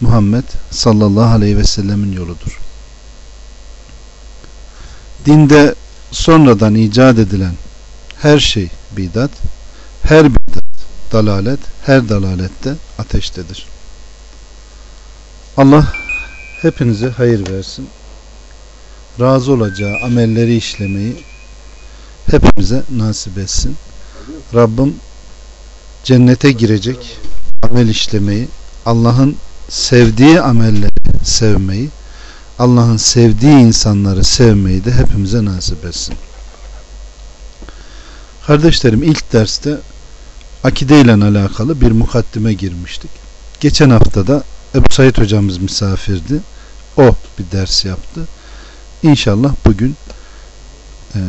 Muhammed sallallahu aleyhi ve sellemin yoludur. Dinde sonradan icat edilen her şey bidat, her bidat dalalet, her dalalette ateştedir. Allah hepinize hayır versin. Razı olacağı amelleri işlemeyi hepimize nasip etsin. Rabbim cennete girecek amel işlemeyi, Allah'ın sevdiği amelleri sevmeyi, Allah'ın sevdiği insanları sevmeyi de hepimize nasip etsin. Kardeşlerim ilk derste akide ile alakalı bir mukaddime girmiştik. Geçen hafta da Ebu Said hocamız misafirdi. O bir ders yaptı. İnşallah bugün e,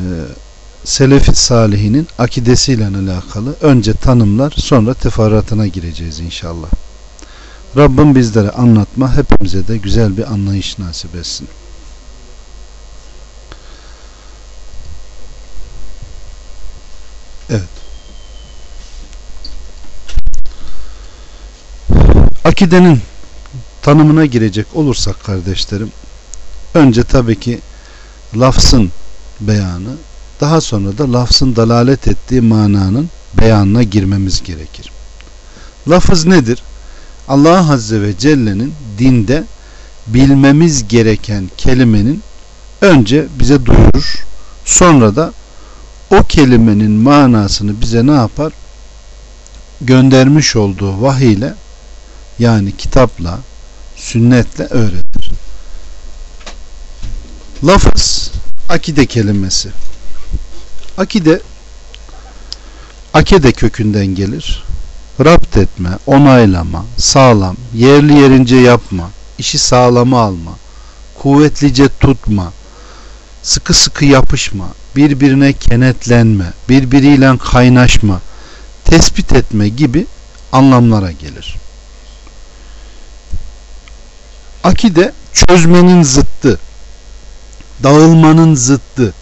Selefi Salihinin akidesiyle alakalı önce tanımlar sonra teferruatına gireceğiz inşallah. Rabbim bizlere anlatma hepimize de güzel bir anlayış nasip etsin. Evet. Akidenin tanımına girecek olursak kardeşlerim önce tabii ki lafzın beyanı daha sonra da lafzın dalalet ettiği mananın beyanına girmemiz gerekir. Lafız nedir? Allah Azze ve Celle'nin dinde bilmemiz gereken kelimenin önce bize duyurur. Sonra da o kelimenin manasını bize ne yapar? Göndermiş olduğu vahiy ile yani kitapla, sünnetle öğretir. Lafız akide kelimesi. Akide akide kökünden gelir. Rapt etme, onaylama, sağlam, yerli yerince yapma, işi sağlama alma, kuvvetlice tutma, sıkı sıkı yapışma, birbirine kenetlenme, birbiriyle kaynaşma, tespit etme gibi anlamlara gelir. Akide çözmenin zıttı, dağılmanın zıttı,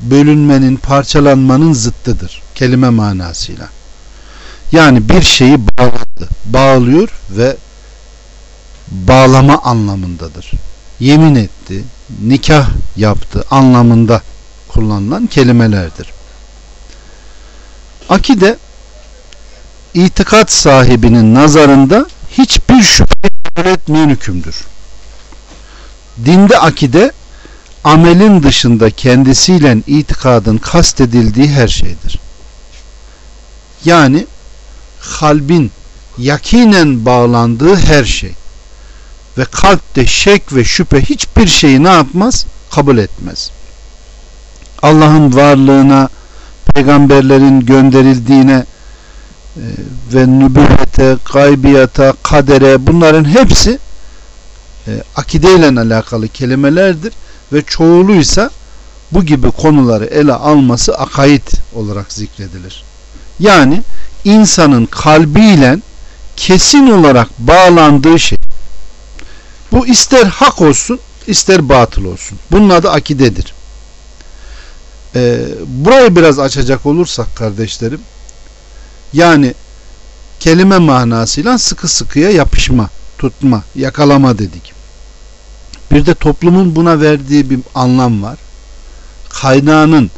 bölünmenin, parçalanmanın zıttıdır. Kelime manasıyla. Yani bir şeyi bağladı, bağlıyor ve bağlama anlamındadır. Yemin etti, nikah yaptı anlamında kullanılan kelimelerdir. Akide itikat sahibinin nazarında hiçbir şüphe etmeyen hükümdür. Dinde akide amelin dışında kendisiyle itikadın kastedildiği her şeydir. Yani kalbin yakinen bağlandığı her şey ve kalpte şek ve şüphe hiçbir şeyi ne yapmaz? Kabul etmez. Allah'ın varlığına, peygamberlerin gönderildiğine e, ve nübüvvete, gaybiyata, kadere bunların hepsi e, akideyle alakalı kelimelerdir ve çoğuluysa bu gibi konuları ele alması akaid olarak zikredilir. Yani insanın kalbiyle kesin olarak bağlandığı şey. Bu ister hak olsun ister batıl olsun. Bunun adı akidedir. Ee, burayı biraz açacak olursak kardeşlerim yani kelime manasıyla sıkı sıkıya yapışma, tutma, yakalama dedik. Bir de toplumun buna verdiği bir anlam var. Kaynağının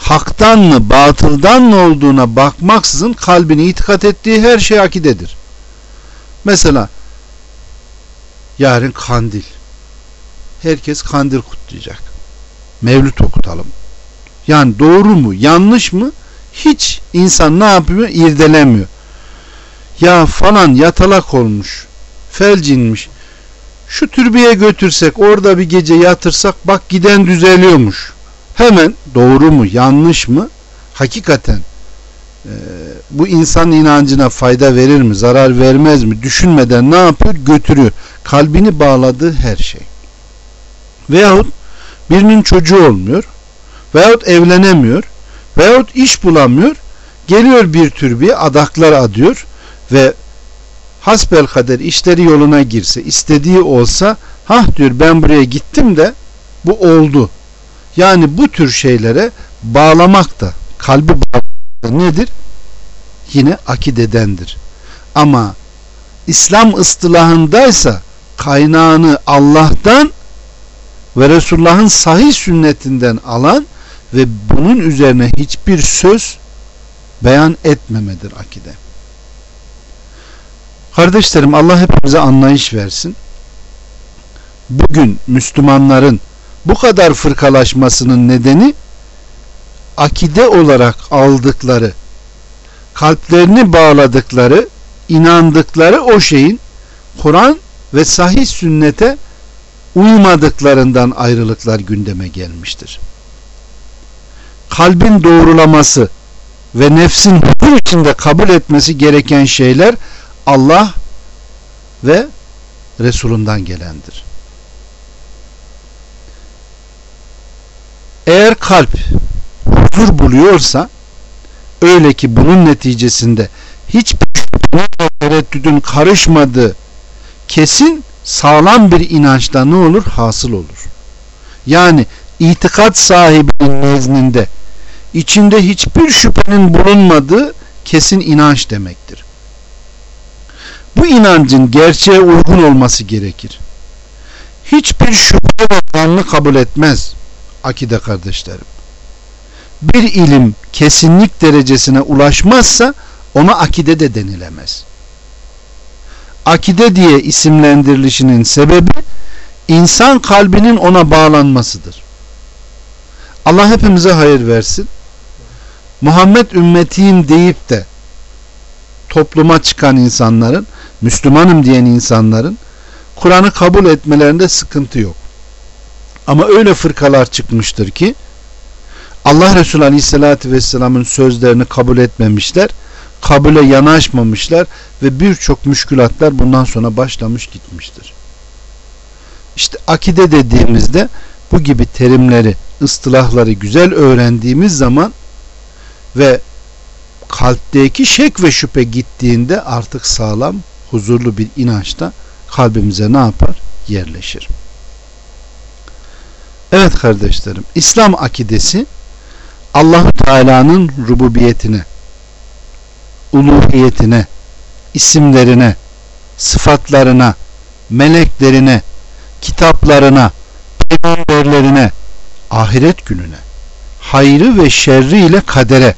haktan mı batıldan mı olduğuna bakmaksızın kalbini itikat ettiği her şey akidedir. Mesela yarın kandil. Herkes kandil kutlayacak. Mevlüt okutalım. Yani doğru mu yanlış mı hiç insan ne yapıyor irdelemiyor. Ya falan yatalak olmuş felcinmiş şu türbeye götürsek orada bir gece yatırsak bak giden düzeliyormuş hemen doğru mu yanlış mı hakikaten e, bu insan inancına fayda verir mi, zarar vermez mi düşünmeden ne yapıyor? Götürüyor. Kalbini bağladığı her şey. Veyahut birinin çocuğu olmuyor. Veyahut evlenemiyor. Veyahut iş bulamıyor. Geliyor bir tür bir adaklar adıyor ve hasbel kader işleri yoluna girse, istediği olsa, hah diyor ben buraya gittim de bu oldu. Yani bu tür şeylere bağlamak da kalbi bağlamak nedir? Yine akidedendir. Ama İslam ıstılahındaysa kaynağını Allah'tan ve Resulullah'ın sahih sünnetinden alan ve bunun üzerine hiçbir söz beyan etmemedir akide. Kardeşlerim Allah hepimize anlayış versin. Bugün Müslümanların bu kadar fırkalaşmasının nedeni akide olarak aldıkları, kalplerini bağladıkları, inandıkları o şeyin Kur'an ve sahih sünnete uymadıklarından ayrılıklar gündeme gelmiştir. Kalbin doğrulaması ve nefsin huzur içinde kabul etmesi gereken şeyler Allah ve Resulundan gelendir. Eğer kalp huzur buluyorsa öyle ki bunun neticesinde hiçbir tereddüdün karışmadığı kesin sağlam bir inançta ne olur? Hasıl olur. Yani itikat sahibinin nezdinde içinde hiçbir şüphenin bulunmadığı kesin inanç demektir. Bu inancın gerçeğe uygun olması gerekir. Hiçbir şüphe ve zanlı kabul etmez akide kardeşlerim. Bir ilim kesinlik derecesine ulaşmazsa ona akide de denilemez. Akide diye isimlendirilişinin sebebi insan kalbinin ona bağlanmasıdır. Allah hepimize hayır versin. Muhammed ümmetiyim deyip de topluma çıkan insanların, Müslümanım diyen insanların Kur'an'ı kabul etmelerinde sıkıntı yok. Ama öyle fırkalar çıkmıştır ki Allah Resulü Aleyhisselatü Vesselam'ın sözlerini kabul etmemişler, kabule yanaşmamışlar ve birçok müşkülatlar bundan sonra başlamış gitmiştir. İşte akide dediğimizde bu gibi terimleri, ıstılahları güzel öğrendiğimiz zaman ve kalpteki şek ve şüphe gittiğinde artık sağlam, huzurlu bir inançta kalbimize ne yapar? Yerleşir. Evet kardeşlerim, İslam akidesi Allahu Teala'nın rububiyetine, uluhiyetine, isimlerine, sıfatlarına, meleklerine, kitaplarına, peygamberlerine, ahiret gününe, hayrı ve şerri ile kadere,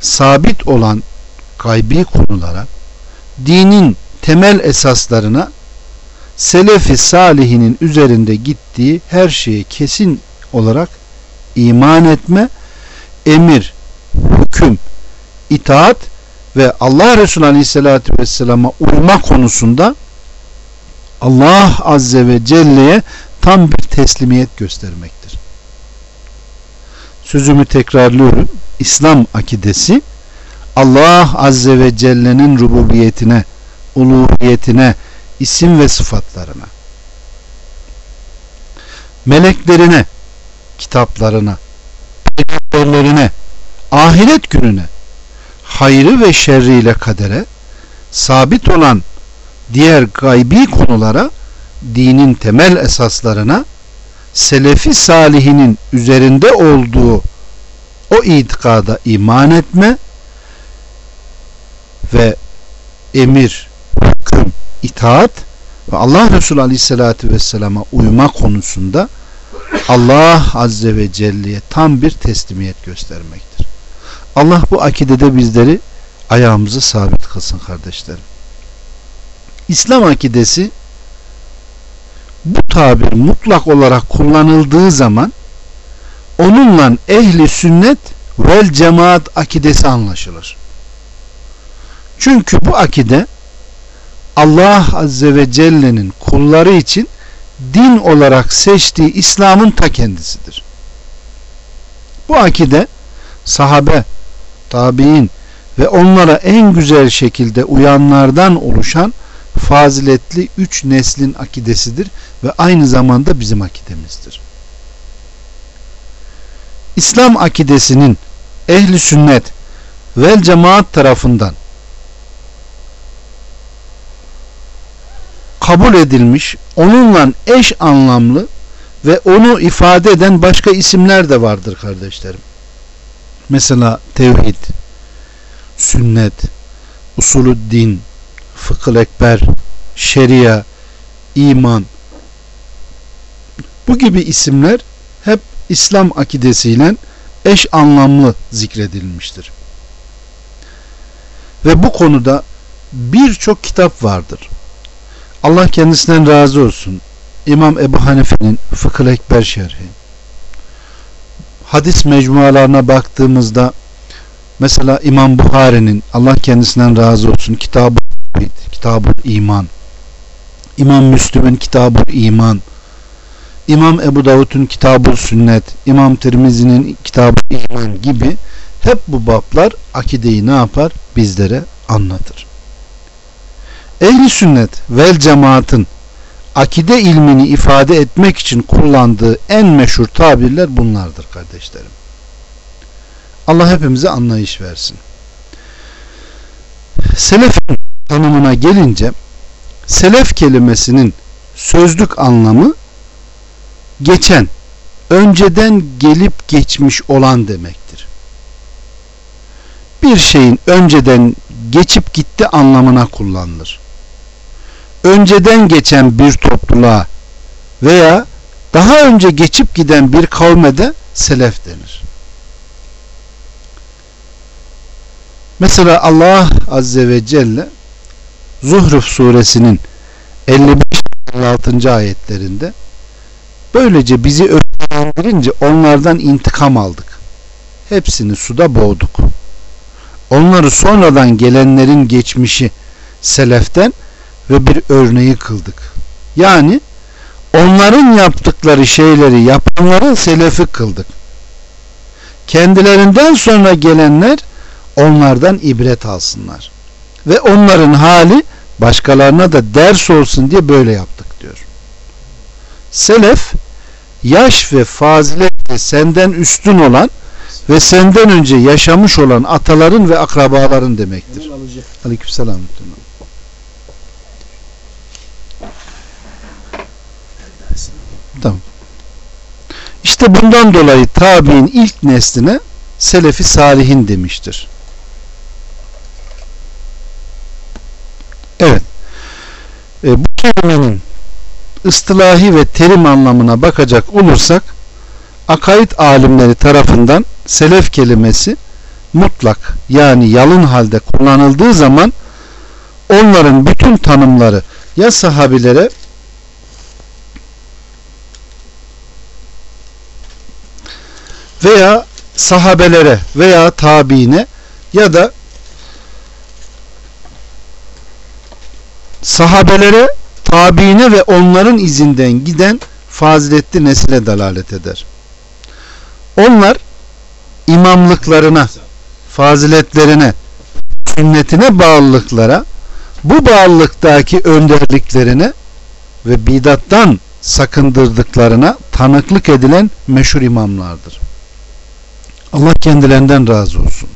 sabit olan gaybi konulara, dinin temel esaslarına, selefi salihinin üzerinde gittiği her şeye kesin olarak iman etme, emir, hüküm, itaat ve Allah Resulü Aleyhisselatü Vesselam'a uyma konusunda Allah Azze ve Celle'ye tam bir teslimiyet göstermektir. Sözümü tekrarlıyorum. İslam akidesi Allah Azze ve Celle'nin rububiyetine, uluhiyetine, isim ve sıfatlarına, meleklerine, kitaplarına, peygamberlerine, ahiret gününe, hayrı ve şerriyle kadere, sabit olan diğer gaybi konulara, dinin temel esaslarına, selefi salihinin üzerinde olduğu o itikada iman etme ve emir, hüküm, itaat ve Allah Resulü Aleyhisselatü Vesselam'a uyma konusunda Allah Azze ve Celle'ye tam bir teslimiyet göstermektir. Allah bu akidede bizleri ayağımızı sabit kılsın kardeşlerim. İslam akidesi bu tabir mutlak olarak kullanıldığı zaman onunla ehli sünnet vel cemaat akidesi anlaşılır. Çünkü bu akide Allah Azze ve Celle'nin kulları için din olarak seçtiği İslam'ın ta kendisidir. Bu akide sahabe, tabi'in ve onlara en güzel şekilde uyanlardan oluşan faziletli üç neslin akidesidir ve aynı zamanda bizim akidemizdir. İslam akidesinin ehli sünnet vel cemaat tarafından kabul edilmiş, onunla eş anlamlı ve onu ifade eden başka isimler de vardır kardeşlerim. Mesela tevhid, sünnet, usulü din, fıkıh ekber, şeria, iman bu gibi isimler hep İslam akidesiyle eş anlamlı zikredilmiştir. Ve bu konuda birçok kitap vardır. Allah kendisinden razı olsun. İmam Ebu Hanife'nin Fıkıh Ekber Şerhi. Hadis mecmualarına baktığımızda mesela İmam Buhari'nin Allah kendisinden razı olsun kitabı kitabı iman. İmam Müslüm'ün kitabı iman. İmam Ebu Davud'un kitabı sünnet, İmam Tirmizi'nin kitabı iman gibi hep bu bablar akideyi ne yapar? Bizlere anlatır. Ehli sünnet vel cemaatın akide ilmini ifade etmek için kullandığı en meşhur tabirler bunlardır kardeşlerim. Allah hepimize anlayış versin. Selefin tanımına gelince selef kelimesinin sözlük anlamı geçen, önceden gelip geçmiş olan demektir. Bir şeyin önceden geçip gitti anlamına kullanılır. Önceden geçen bir topluluğa veya daha önce geçip giden bir kavme de selef denir. Mesela Allah Azze ve Celle Zuhruf suresinin 55-56. ayetlerinde böylece bizi öfkelendirince onlardan intikam aldık. Hepsini suda boğduk. Onları sonradan gelenlerin geçmişi seleften ve bir örneği kıldık. Yani onların yaptıkları şeyleri yapanların selefi kıldık. Kendilerinden sonra gelenler onlardan ibret alsınlar. Ve onların hali başkalarına da ders olsun diye böyle yaptık diyor. Selef yaş ve faziletle senden üstün olan ve senden önce yaşamış olan ataların ve akrabaların demektir. Aleykümselam. Tamam. İşte bundan dolayı tabi'in ilk nesline selefi salihin demiştir. Evet. E, bu kelimenin ıstılahi ve terim anlamına bakacak olursak akaid alimleri tarafından selef kelimesi mutlak yani yalın halde kullanıldığı zaman onların bütün tanımları ya sahabilere veya sahabelere veya tabiine ya da sahabelere, tabiine ve onların izinden giden faziletli nesile dalalet eder. Onlar imamlıklarına, faziletlerine, sünnetine bağlılıklara, bu bağlılıktaki önderliklerine ve bidattan sakındırdıklarına tanıklık edilen meşhur imamlardır. Allah kendilerinden razı olsun.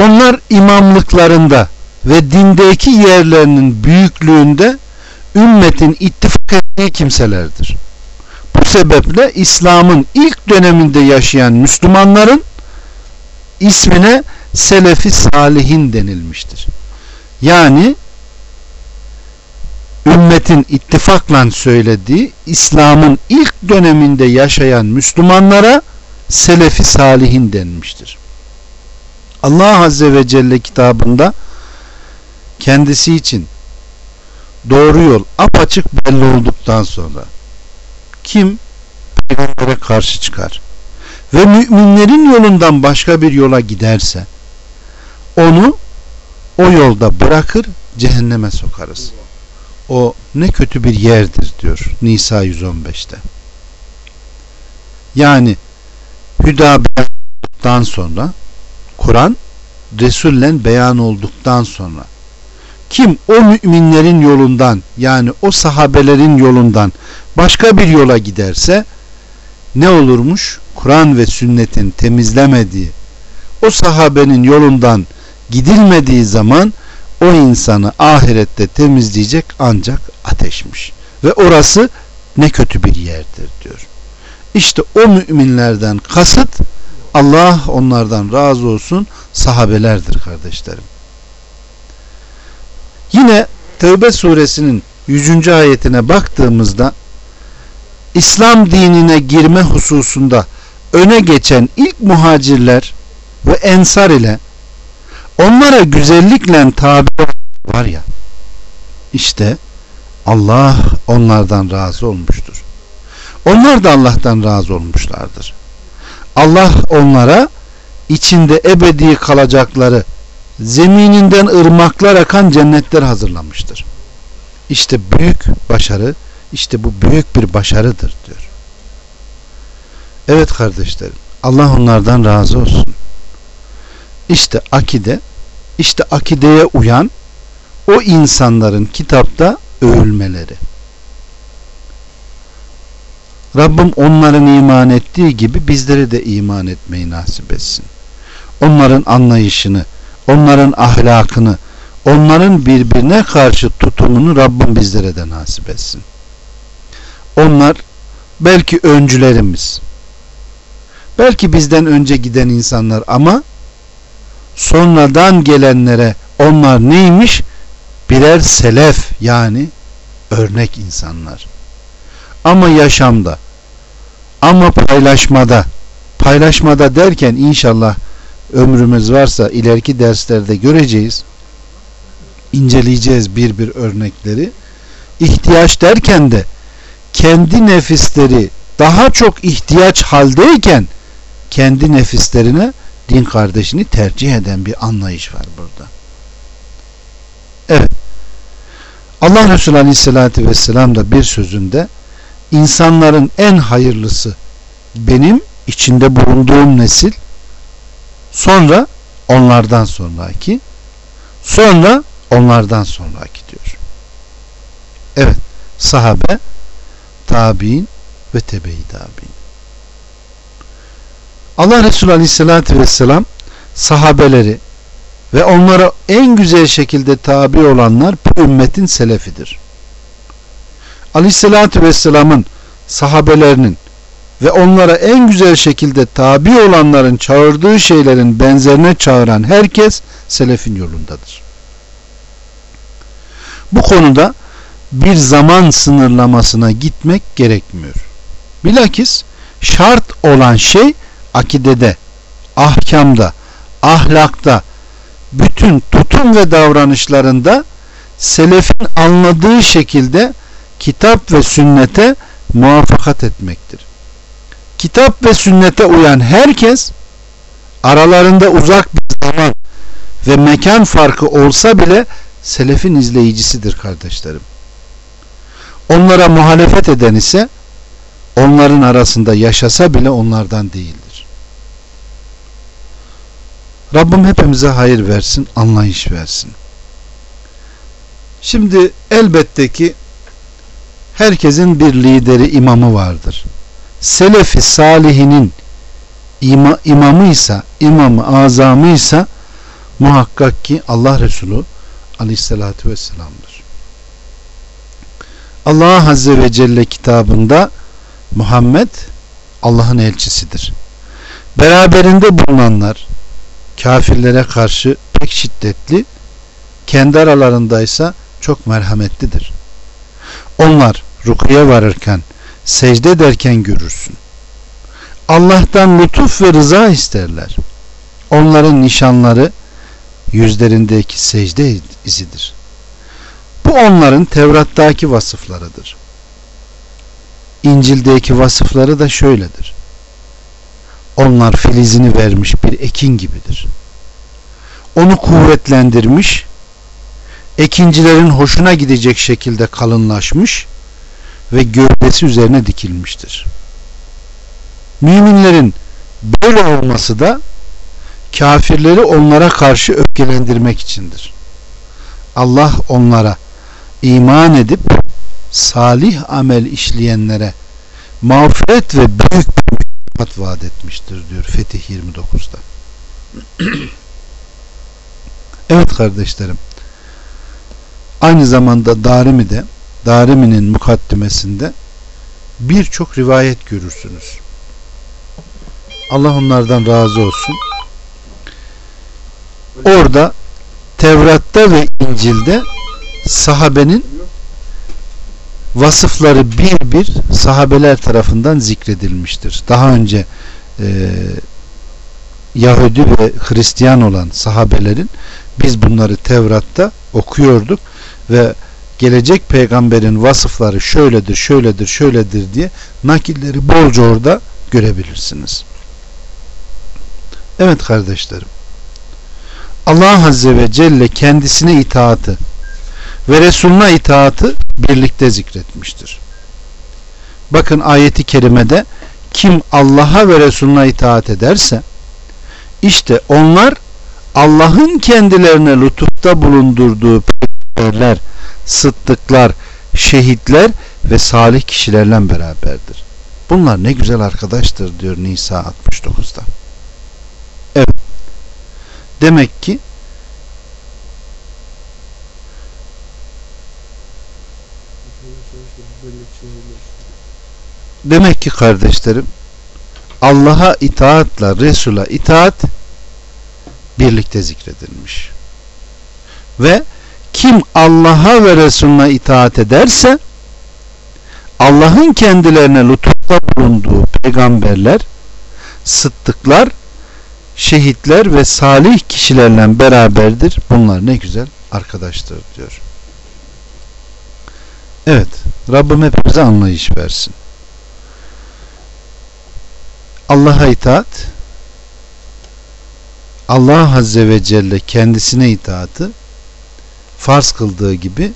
Onlar imamlıklarında ve dindeki yerlerinin büyüklüğünde ümmetin ittifak ettiği kimselerdir. Bu sebeple İslam'ın ilk döneminde yaşayan Müslümanların ismine Selefi Salihin denilmiştir. Yani ümmetin ittifakla söylediği İslam'ın ilk döneminde yaşayan Müslümanlara Selefi Salihin denmiştir. Allah Azze ve Celle kitabında kendisi için doğru yol apaçık belli olduktan sonra kim peygambere karşı çıkar ve müminlerin yolundan başka bir yola giderse onu o yolda bırakır cehenneme sokarız. O ne kötü bir yerdir diyor Nisa 115'te. Yani hüda beyan sonra Kur'an Resul'le beyan olduktan sonra kim o müminlerin yolundan yani o sahabelerin yolundan başka bir yola giderse ne olurmuş? Kur'an ve sünnetin temizlemediği o sahabenin yolundan gidilmediği zaman o insanı ahirette temizleyecek ancak ateşmiş. Ve orası ne kötü bir yerdir diyor. İşte o müminlerden kasıt Allah onlardan razı olsun sahabelerdir kardeşlerim. Yine Tevbe suresinin 100. ayetine baktığımızda İslam dinine girme hususunda öne geçen ilk muhacirler ve ensar ile onlara güzellikle tabi var ya işte Allah onlardan razı olmuştur. Onlar da Allah'tan razı olmuşlardır. Allah onlara içinde ebedi kalacakları zemininden ırmaklar akan cennetler hazırlamıştır. İşte büyük başarı, işte bu büyük bir başarıdır diyor. Evet kardeşlerim, Allah onlardan razı olsun. İşte akide, işte akideye uyan o insanların kitapta övülmeleri. Rabbim onların iman ettiği gibi bizleri de iman etmeyi nasip etsin. Onların anlayışını, onların ahlakını, onların birbirine karşı tutumunu Rabbim bizlere de nasip etsin. Onlar belki öncülerimiz, belki bizden önce giden insanlar ama sonradan gelenlere onlar neymiş? Birer selef yani örnek insanlar. Ama yaşamda, ama paylaşmada, paylaşmada derken inşallah ömrümüz varsa ileriki derslerde göreceğiz. inceleyeceğiz bir bir örnekleri. İhtiyaç derken de kendi nefisleri daha çok ihtiyaç haldeyken kendi nefislerine din kardeşini tercih eden bir anlayış var burada. Evet. Allah Resulü Aleyhisselatü Vesselam da bir sözünde insanların en hayırlısı benim içinde bulunduğum nesil sonra onlardan sonraki sonra onlardan sonraki diyor. Evet sahabe tabi'in ve tebe-i tabi'in. Allah Resulü Aleyhisselatü Vesselam sahabeleri ve onlara en güzel şekilde tabi olanlar bu ümmetin selefidir. Aleyhisselatü Vesselam'ın sahabelerinin ve onlara en güzel şekilde tabi olanların çağırdığı şeylerin benzerine çağıran herkes selefin yolundadır. Bu konuda bir zaman sınırlamasına gitmek gerekmiyor. Bilakis şart olan şey akidede, ahkamda, ahlakta, bütün tutum ve davranışlarında selefin anladığı şekilde kitap ve sünnete muvaffakat etmektir. Kitap ve sünnete uyan herkes aralarında uzak bir zaman ve mekan farkı olsa bile selefin izleyicisidir kardeşlerim. Onlara muhalefet eden ise onların arasında yaşasa bile onlardan değildir. Rabbim hepimize hayır versin, anlayış versin. Şimdi elbette ki herkesin bir lideri, imamı vardır. Selefi salihinin ima, imamıysa, imamı azamıysa muhakkak ki Allah Resulü aleyhissalatü vesselam'dır. Allah Azze ve Celle kitabında Muhammed Allah'ın elçisidir. Beraberinde bulunanlar kafirlere karşı pek şiddetli, kendi aralarındaysa çok merhametlidir. Onlar rukuya varırken, secde ederken görürsün. Allah'tan lütuf ve rıza isterler. Onların nişanları yüzlerindeki secde izidir. Bu onların Tevrat'taki vasıflarıdır. İncil'deki vasıfları da şöyledir. Onlar filizini vermiş bir ekin gibidir. Onu kuvvetlendirmiş, ekincilerin hoşuna gidecek şekilde kalınlaşmış ve gövdesi üzerine dikilmiştir. Müminlerin Böyle olması da kafirleri onlara karşı öfkelendirmek içindir. Allah onlara iman edip salih amel işleyenlere mağfiret ve büyük bir mükafat vaat etmiştir diyor Fetih 29'da. evet kardeşlerim. Aynı zamanda Darimi'de Darimi'nin mukaddimesinde birçok rivayet görürsünüz. Allah onlardan razı olsun. Orada Tevrat'ta ve İncil'de sahabenin vasıfları bir bir sahabeler tarafından zikredilmiştir. Daha önce e, Yahudi ve Hristiyan olan sahabelerin biz bunları Tevrat'ta okuyorduk ve gelecek peygamberin vasıfları şöyledir, şöyledir, şöyledir diye nakilleri bolca orada görebilirsiniz. Evet kardeşlerim. Allah Azze ve Celle kendisine itaatı ve Resuluna itaatı birlikte zikretmiştir. Bakın ayeti kerimede kim Allah'a ve Resuluna itaat ederse işte onlar Allah'ın kendilerine lütufta bulundurduğu peygamberler, sıddıklar, şehitler ve salih kişilerle beraberdir. Bunlar ne güzel arkadaştır diyor Nisa 69'da. Evet. Demek ki Demek ki kardeşlerim Allah'a itaatla Resul'a itaat birlikte zikredilmiş. Ve kim Allah'a ve Resulüne itaat ederse Allah'ın kendilerine lütufta bulunduğu peygamberler, sıddıklar, şehitler ve salih kişilerle beraberdir. Bunlar ne güzel arkadaştır diyor. Evet. Rabbim hepimize anlayış versin. Allah'a itaat Allah Azze ve Celle kendisine itaatı farz kıldığı gibi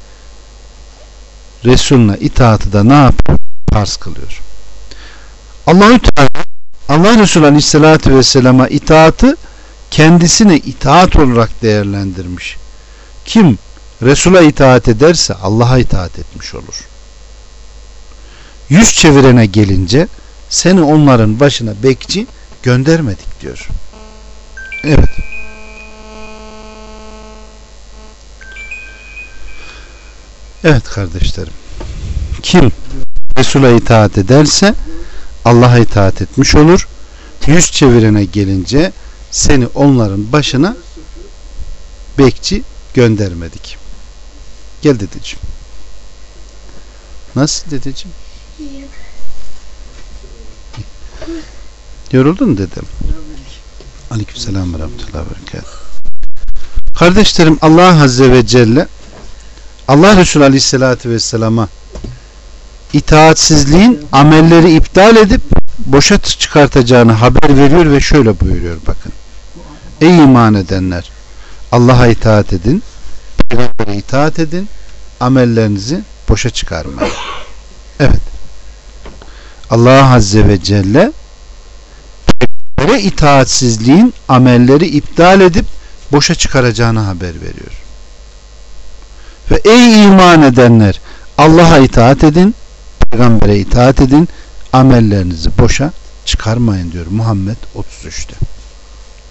Resulüne itaatı da ne yapıyor? Farz kılıyor. Allahü Teala Allah Resulü Aleyhisselatü Vesselam'a itaatı kendisine itaat olarak değerlendirmiş. Kim Resul'a itaat ederse Allah'a itaat etmiş olur. Yüz çevirene gelince seni onların başına bekçi göndermedik diyor. Evet. Evet kardeşlerim. Kim Resul'a itaat ederse Allah'a itaat etmiş olur. Yüz çevirene gelince seni onların başına bekçi göndermedik. Gel dedeciğim. Nasıl dedeciğim? Yoruldun dedim. Aleykümselam ve rahmetullahi Kardeşlerim Allah Azze ve Celle Allah Resulü Aleyhisselatü Vesselam'a itaatsizliğin amelleri iptal edip boşa çıkartacağını haber veriyor ve şöyle buyuruyor bakın. Ey iman edenler Allah'a itaat edin Peygamber'e itaat edin amellerinizi boşa çıkarmayın. Evet. Allah Azze ve Celle Peygambere itaatsizliğin amelleri iptal edip boşa çıkaracağını haber veriyor. Ve ey iman edenler Allah'a itaat edin, peygambere itaat edin, amellerinizi boşa çıkarmayın diyor Muhammed 33'te.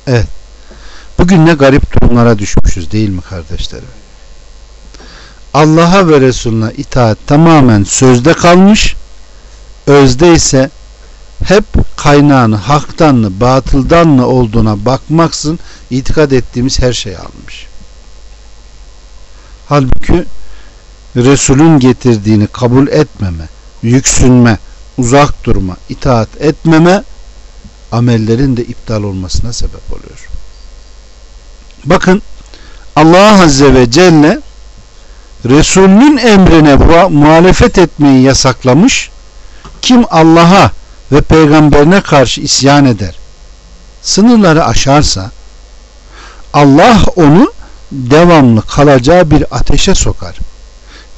Evet. Bugün ne garip durumlara düşmüşüz değil mi kardeşlerim? Allah'a ve Resulüne itaat tamamen sözde kalmış, özde ise hep kaynağını haktan mı batıldan mı olduğuna bakmaksın itikad ettiğimiz her şey almış. Halbuki Resulün getirdiğini kabul etmeme, yüksünme, uzak durma, itaat etmeme amellerin de iptal olmasına sebep oluyor. Bakın Allah Azze ve Celle Resulünün emrine muhalefet etmeyi yasaklamış. Kim Allah'a ve peygamberine karşı isyan eder, sınırları aşarsa Allah onu devamlı kalacağı bir ateşe sokar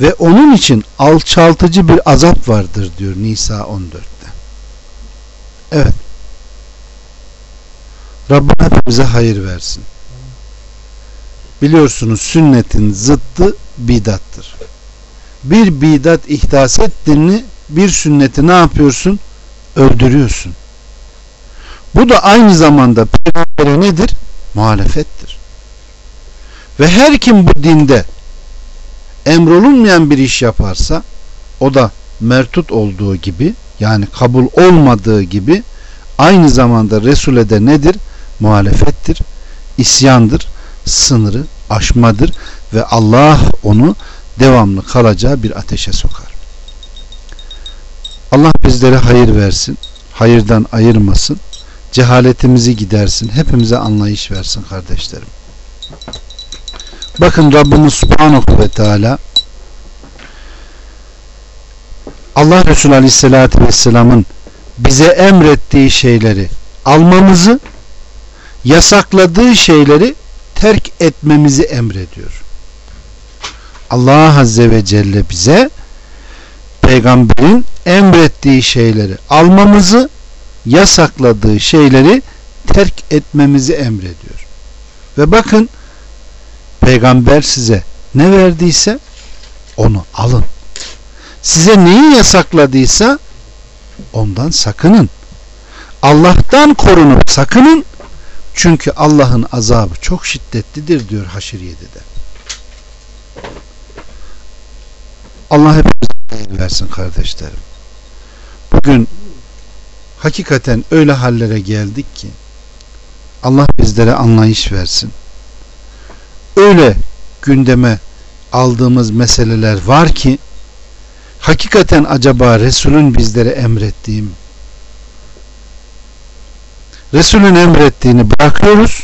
ve onun için alçaltıcı bir azap vardır diyor Nisa 14'te. Evet. Rabbim hepimize hayır versin. Biliyorsunuz sünnetin zıttı bidattır. Bir bidat ihdas ettin mi bir sünneti ne yapıyorsun? Öldürüyorsun. Bu da aynı zamanda peygambere nedir? Muhalefettir. Ve her kim bu dinde emrolunmayan bir iş yaparsa o da mertut olduğu gibi yani kabul olmadığı gibi aynı zamanda Resul'e de nedir? Muhalefettir, isyandır, sınırı aşmadır ve Allah onu devamlı kalacağı bir ateşe sokar. Allah bizlere hayır versin, hayırdan ayırmasın, cehaletimizi gidersin, hepimize anlayış versin kardeşlerim. Bakın Rabbimiz Subhanahu ve Teala Allah Resulü Aleyhisselatü Vesselam'ın bize emrettiği şeyleri almamızı yasakladığı şeyleri terk etmemizi emrediyor. Allah Azze ve Celle bize peygamberin emrettiği şeyleri almamızı yasakladığı şeyleri terk etmemizi emrediyor. Ve bakın peygamber size ne verdiyse onu alın. Size neyi yasakladıysa ondan sakının. Allah'tan korunup sakının. Çünkü Allah'ın azabı çok şiddetlidir diyor Haşir 7'de. Allah hepimize versin kardeşlerim. Bugün hakikaten öyle hallere geldik ki Allah bizlere anlayış versin. Öyle gündeme aldığımız meseleler var ki hakikaten acaba Resul'ün bizlere emrettiği mi? Resul'ün emrettiğini bırakıyoruz.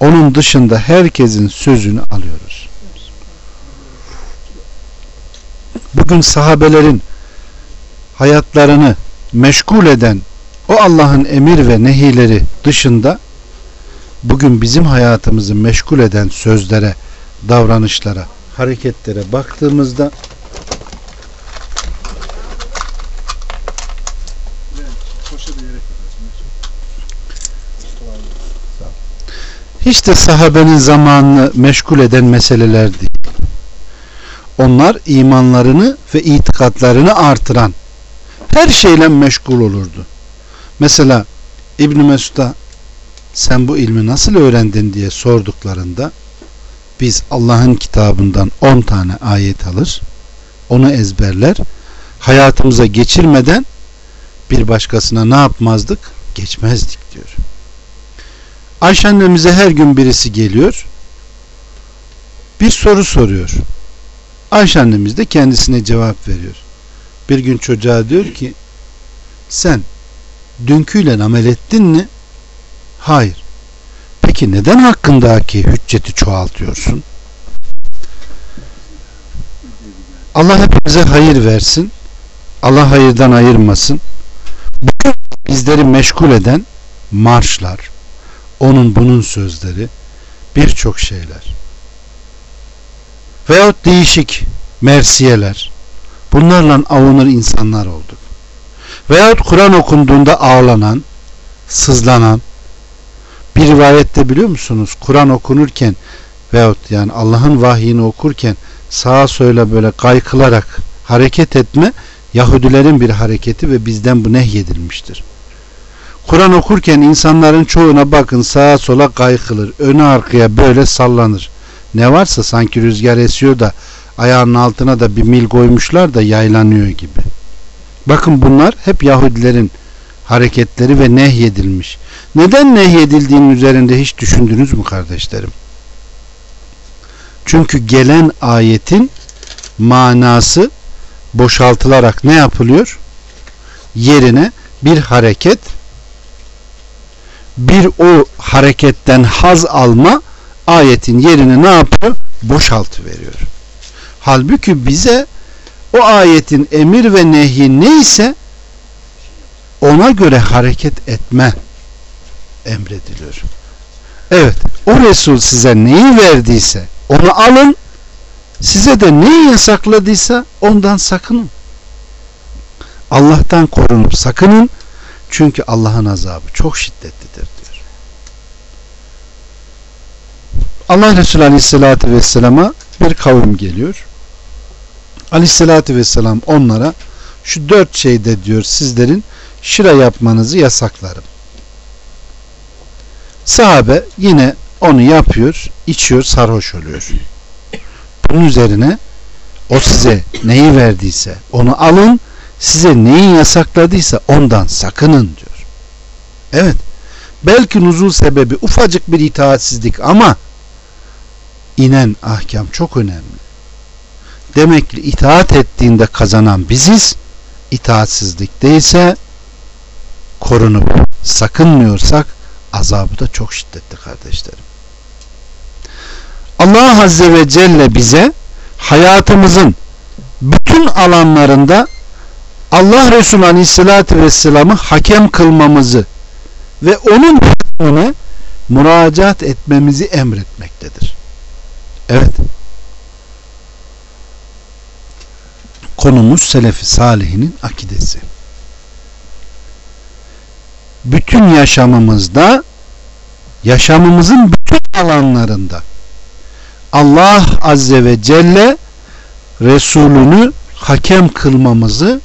Onun dışında herkesin sözünü alıyoruz. Bugün sahabelerin hayatlarını meşgul eden o Allah'ın emir ve nehileri dışında bugün bizim hayatımızı meşgul eden sözlere, davranışlara, hareketlere baktığımızda hiç de sahabenin zamanını meşgul eden meseleler değil. Onlar imanlarını ve itikatlarını artıran her şeyle meşgul olurdu. Mesela İbn Mesud'a sen bu ilmi nasıl öğrendin diye sorduklarında biz Allah'ın kitabından 10 tane ayet alır, onu ezberler, hayatımıza geçirmeden bir başkasına ne yapmazdık? Geçmezdik diyor. Ayşe annemize her gün birisi geliyor. Bir soru soruyor. Ayşe annemiz de kendisine cevap veriyor. Bir gün çocuğa diyor ki sen dünküyle amel ettin mi? Hayır. Peki neden hakkındaki hücceti çoğaltıyorsun? Allah hepimize hayır versin. Allah hayırdan ayırmasın. Bugün bizleri meşgul eden marşlar, onun bunun sözleri birçok şeyler veyahut değişik mersiyeler bunlarla avunur insanlar olduk veyahut Kur'an okunduğunda ağlanan sızlanan bir rivayette biliyor musunuz Kur'an okunurken veyahut yani Allah'ın vahyini okurken sağa söyle böyle kaykılarak hareket etme Yahudilerin bir hareketi ve bizden bu nehyedilmiştir. Kur'an okurken insanların çoğuna bakın sağa sola kaykılır. Öne arkaya böyle sallanır. Ne varsa sanki rüzgar esiyor da ayağının altına da bir mil koymuşlar da yaylanıyor gibi. Bakın bunlar hep Yahudilerin hareketleri ve nehyedilmiş. Neden nehyedildiğinin üzerinde hiç düşündünüz mü kardeşlerim? Çünkü gelen ayetin manası boşaltılarak ne yapılıyor? Yerine bir hareket bir o hareketten haz alma ayetin yerini ne yapıyor? Boşaltı veriyor. Halbuki bize o ayetin emir ve nehyi neyse ona göre hareket etme emrediliyor. Evet, o Resul size neyi verdiyse onu alın, size de neyi yasakladıysa ondan sakının. Allah'tan korunup sakının, çünkü Allah'ın azabı çok şiddetlidir diyor. Allah Resulü Aleyhisselatü Vesselam'a bir kavim geliyor. Aleyhisselatü Vesselam onlara şu dört şeyde diyor sizlerin şıra yapmanızı yasaklarım. Sahabe yine onu yapıyor, içiyor, sarhoş oluyor. Bunun üzerine o size neyi verdiyse onu alın, size neyi yasakladıysa ondan sakının diyor. Evet, belki nuzul sebebi ufacık bir itaatsizlik ama inen ahkam çok önemli. Demek ki itaat ettiğinde kazanan biziz, itaatsizlik değilse korunup sakınmıyorsak azabı da çok şiddetli kardeşlerim. Allah Azze ve Celle bize hayatımızın bütün alanlarında Allah Resulü Aleyhisselatü Vesselam'ı hakem kılmamızı ve onun hükmüne müracaat etmemizi emretmektedir. Evet. Konumuz Selefi Salihinin akidesi. Bütün yaşamımızda yaşamımızın bütün alanlarında Allah Azze ve Celle Resulünü hakem kılmamızı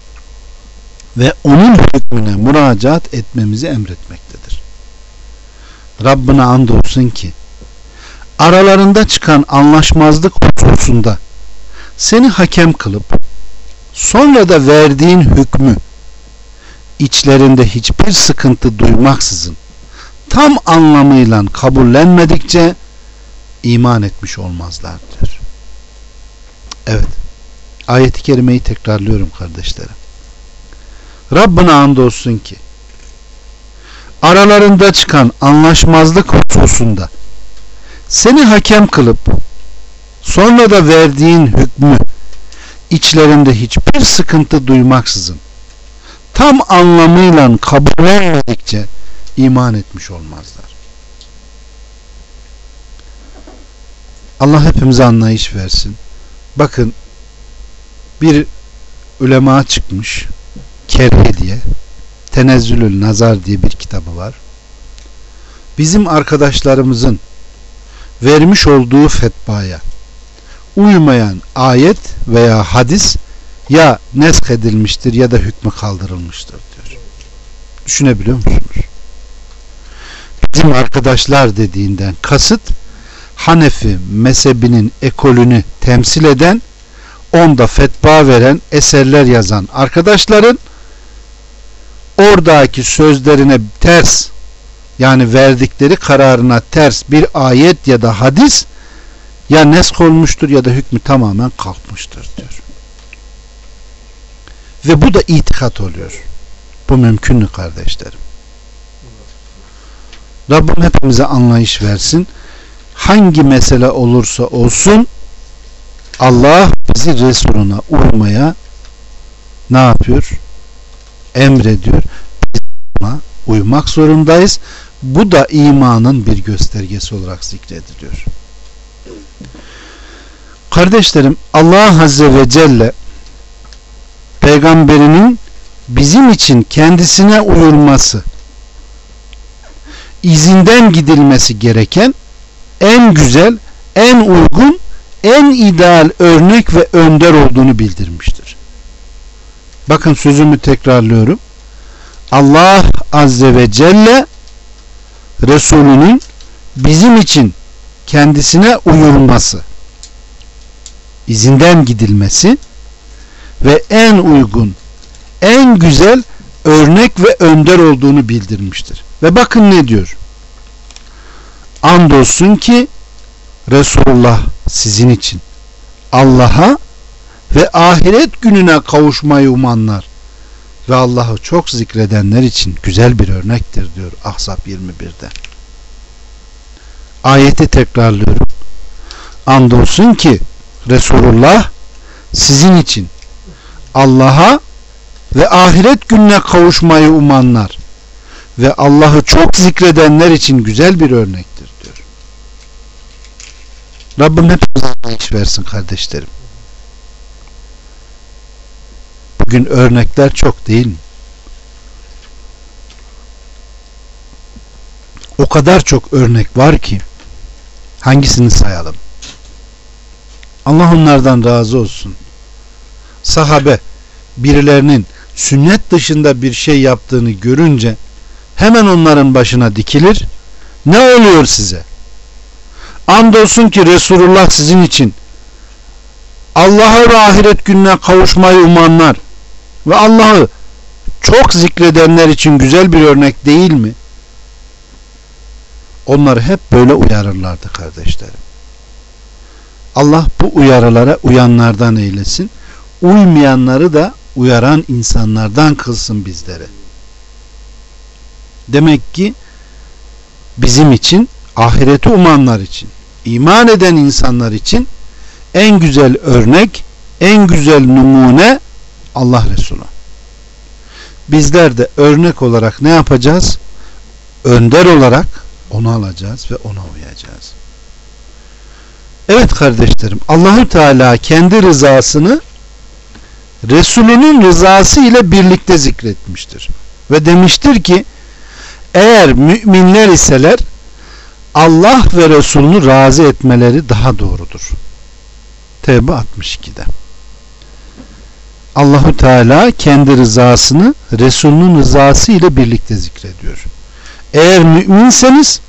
ve onun hükmüne müracaat etmemizi emretmektedir. Rabbine andolsun ki aralarında çıkan anlaşmazlık hususunda seni hakem kılıp sonra da verdiğin hükmü içlerinde hiçbir sıkıntı duymaksızın tam anlamıyla kabullenmedikçe iman etmiş olmazlar diyor. Evet. Ayet-i kerimeyi tekrarlıyorum kardeşlerim. Rabbına andolsun ki aralarında çıkan anlaşmazlık hususunda seni hakem kılıp sonra da verdiğin hükmü içlerinde hiçbir sıkıntı duymaksızın tam anlamıyla kabul etmedikçe iman etmiş olmazlar. Allah hepimize anlayış versin. Bakın bir ulema çıkmış Kerhi diye Tenezzülül Nazar diye bir kitabı var. Bizim arkadaşlarımızın vermiş olduğu fetvaya uymayan ayet veya hadis ya nesk edilmiştir ya da hükmü kaldırılmıştır diyor. Düşünebiliyor musunuz? Bizim arkadaşlar dediğinden kasıt Hanefi mezhebinin ekolünü temsil eden onda fetva veren eserler yazan arkadaşların oradaki sözlerine ters yani verdikleri kararına ters bir ayet ya da hadis ya nesk olmuştur ya da hükmü tamamen kalkmıştır diyor. Ve bu da itikat oluyor. Bu mümkün mü kardeşlerim? Rabbim hepimize anlayış versin. Hangi mesele olursa olsun Allah bizi Resuluna uymaya ne yapıyor? Emrediyor. Biz ona uymak zorundayız. Bu da imanın bir göstergesi olarak zikrediliyor. Kardeşlerim Allah Azze ve Celle peygamberinin bizim için kendisine uyurması izinden gidilmesi gereken en güzel, en uygun, en ideal örnek ve önder olduğunu bildirmiştir. Bakın sözümü tekrarlıyorum. Allah Azze ve Celle Resulünün bizim için kendisine uyulması, izinden gidilmesi ve en uygun, en güzel örnek ve önder olduğunu bildirmiştir. Ve bakın ne diyor? Andolsun ki Resulullah sizin için Allah'a ve ahiret gününe kavuşmayı umanlar ve Allah'ı çok zikredenler için güzel bir örnektir diyor Ahzab 21'de. Ayeti tekrarlıyorum. Andolsun ki Resulullah sizin için Allah'a ve ahiret gününe kavuşmayı umanlar ve Allah'ı çok zikredenler için güzel bir örnektir diyor. Rabbim hepimize iş versin kardeşlerim. Bugün örnekler çok değil mi? O kadar çok örnek var ki Hangisini sayalım? Allah onlardan razı olsun. Sahabe birilerinin sünnet dışında bir şey yaptığını görünce hemen onların başına dikilir. Ne oluyor size? Andolsun ki Resulullah sizin için Allah'a ve ahiret gününe kavuşmayı umanlar ve Allah'ı çok zikredenler için güzel bir örnek değil mi? Onları hep böyle uyarırlardı kardeşlerim. Allah bu uyarılara uyanlardan eylesin. Uymayanları da uyaran insanlardan kılsın bizlere. Demek ki bizim için ahireti umanlar için iman eden insanlar için en güzel örnek en güzel numune Allah Resulü. Bizler de örnek olarak ne yapacağız? Önder olarak onu alacağız ve ona uyacağız. Evet kardeşlerim Allahü Teala kendi rızasını Resulünün rızası ile birlikte zikretmiştir. Ve demiştir ki eğer müminler iseler Allah ve Resulünü razı etmeleri daha doğrudur. Tevbe 62'de. Allahu Teala kendi rızasını Resulünün rızası ile birlikte zikrediyor. Eğer müminseniz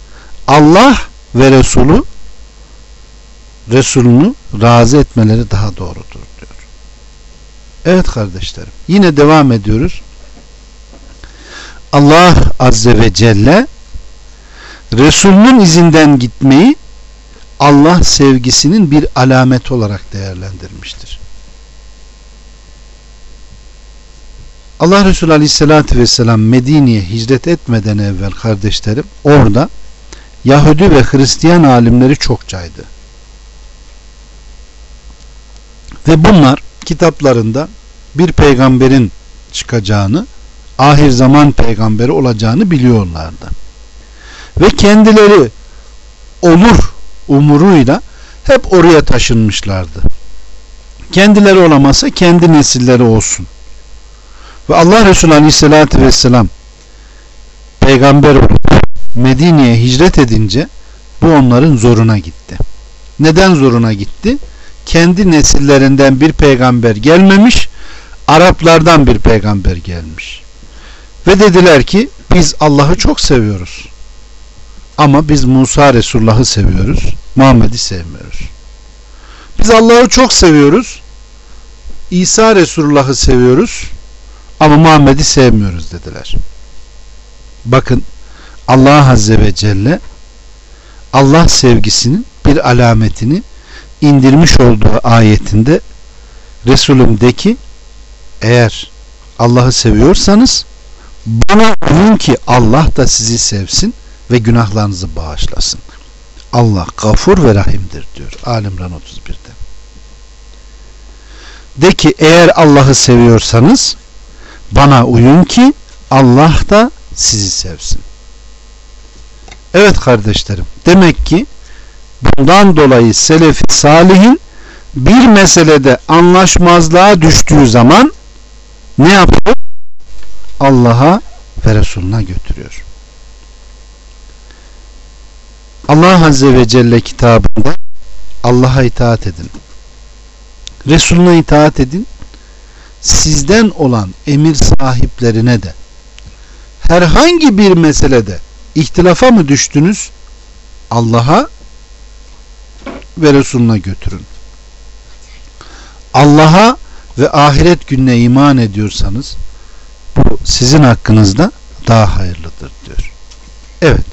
Allah ve Resulü Resulünü razı etmeleri daha doğrudur diyor. Evet kardeşlerim. Yine devam ediyoruz. Allah Azze ve Celle Resulünün izinden gitmeyi Allah sevgisinin bir alamet olarak değerlendirmiştir. Allah Resulü Aleyhisselatü Vesselam Medine'ye hicret etmeden evvel kardeşlerim orada Yahudi ve Hristiyan alimleri çokçaydı. Ve bunlar kitaplarında bir peygamberin çıkacağını, ahir zaman peygamberi olacağını biliyorlardı. Ve kendileri olur umuruyla hep oraya taşınmışlardı. Kendileri olamasa kendi nesilleri olsun. Ve Allah Resulü Aleyhisselatü Vesselam peygamber olup Medine'ye hicret edince bu onların zoruna gitti. Neden zoruna gitti? Kendi nesillerinden bir peygamber gelmemiş, Araplardan bir peygamber gelmiş. Ve dediler ki biz Allah'ı çok seviyoruz. Ama biz Musa Resulullah'ı seviyoruz. Muhammed'i sevmiyoruz. Biz Allah'ı çok seviyoruz. İsa Resulullah'ı seviyoruz. Ama Muhammed'i sevmiyoruz dediler. Bakın Allah Azze ve Celle Allah sevgisinin bir alametini indirmiş olduğu ayetinde Resulüm de ki eğer Allah'ı seviyorsanız bana uyun ki Allah da sizi sevsin ve günahlarınızı bağışlasın. Allah gafur ve rahimdir diyor Alimran 31'de. De ki eğer Allah'ı seviyorsanız bana uyun ki Allah da sizi sevsin. Evet kardeşlerim demek ki bundan dolayı selefi salihin bir meselede anlaşmazlığa düştüğü zaman ne yapıyor? Allah'a ve Resulüne götürüyor. Allah Azze ve Celle kitabında Allah'a itaat edin. Resulüne itaat edin. Sizden olan emir sahiplerine de herhangi bir meselede ihtilafa mı düştünüz? Allah'a ve Resulüne götürün. Allah'a ve ahiret gününe iman ediyorsanız bu sizin hakkınızda daha hayırlıdır diyor. Evet.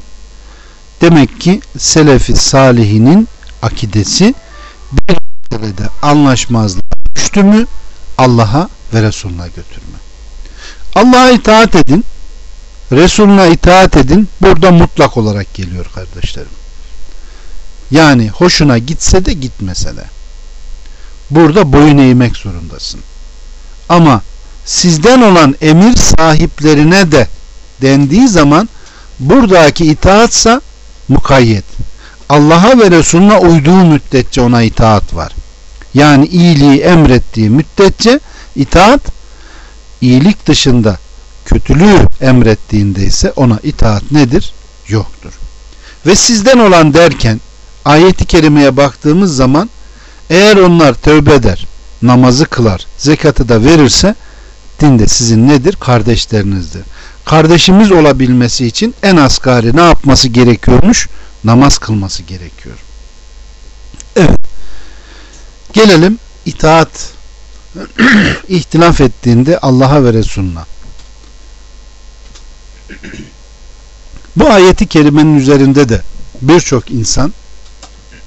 Demek ki Selefi Salihinin akidesi bir meselede anlaşmazlığa düştü mü Allah'a ve Resulüne götürme. Allah'a itaat edin, Resulüne itaat edin. Burada mutlak olarak geliyor kardeşlerim. Yani hoşuna gitse de gitmese de. Burada boyun eğmek zorundasın. Ama sizden olan emir sahiplerine de dendiği zaman buradaki itaatsa mukayyet. Allah'a ve Resulüne uyduğu müddetçe ona itaat var. Yani iyiliği emrettiği müddetçe itaat iyilik dışında kötülüğü emrettiğinde ise ona itaat nedir? Yoktur. Ve sizden olan derken ayeti kerimeye baktığımız zaman eğer onlar tövbe eder, namazı kılar, zekatı da verirse din de sizin nedir? Kardeşlerinizdir. Kardeşimiz olabilmesi için en asgari ne yapması gerekiyormuş? Namaz kılması gerekiyor. Evet. Gelelim itaat ihtilaf ettiğinde Allah'a ve Resulüne. Bu ayeti kerimenin üzerinde de birçok insan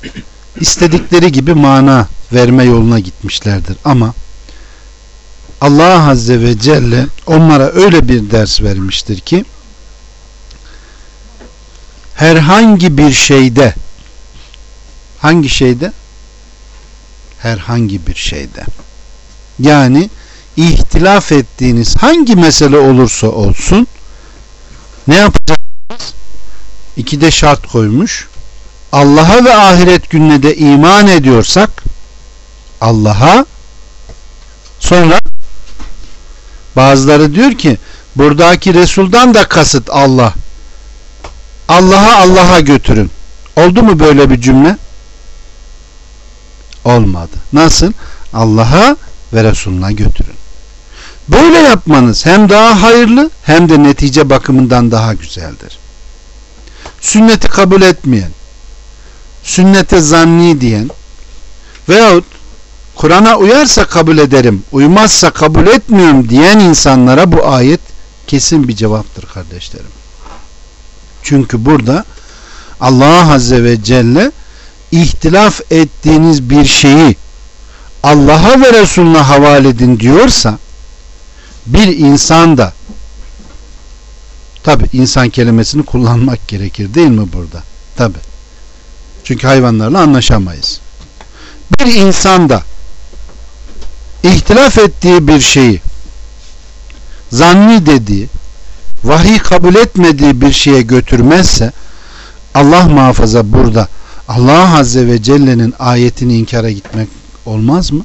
istedikleri gibi mana verme yoluna gitmişlerdir. Ama Allah Azze ve Celle onlara öyle bir ders vermiştir ki herhangi bir şeyde hangi şeyde? Herhangi bir şeyde. Yani ihtilaf ettiğiniz hangi mesele olursa olsun ne yapacaksınız? İki de şart koymuş. Allah'a ve ahiret gününe de iman ediyorsak Allah'a sonra bazıları diyor ki buradaki Resul'dan da kasıt Allah. Allah'a Allah'a götürün. Oldu mu böyle bir cümle? Olmadı. Nasıl? Allah'a ve Resul'una götürün. Böyle yapmanız hem daha hayırlı hem de netice bakımından daha güzeldir. Sünneti kabul etmeyen, sünnete zanni diyen veyahut Kur'an'a uyarsa kabul ederim, uymazsa kabul etmiyorum diyen insanlara bu ayet kesin bir cevaptır kardeşlerim. Çünkü burada Allah Azze ve Celle ihtilaf ettiğiniz bir şeyi Allah'a ve Resulüne havale edin diyorsa bir insan da tabi insan kelimesini kullanmak gerekir değil mi burada? Tabi. Çünkü hayvanlarla anlaşamayız. Bir insan da ihtilaf ettiği bir şeyi zanni dediği vahiy kabul etmediği bir şeye götürmezse Allah muhafaza burada Allah Azze ve Celle'nin ayetini inkara gitmek olmaz mı?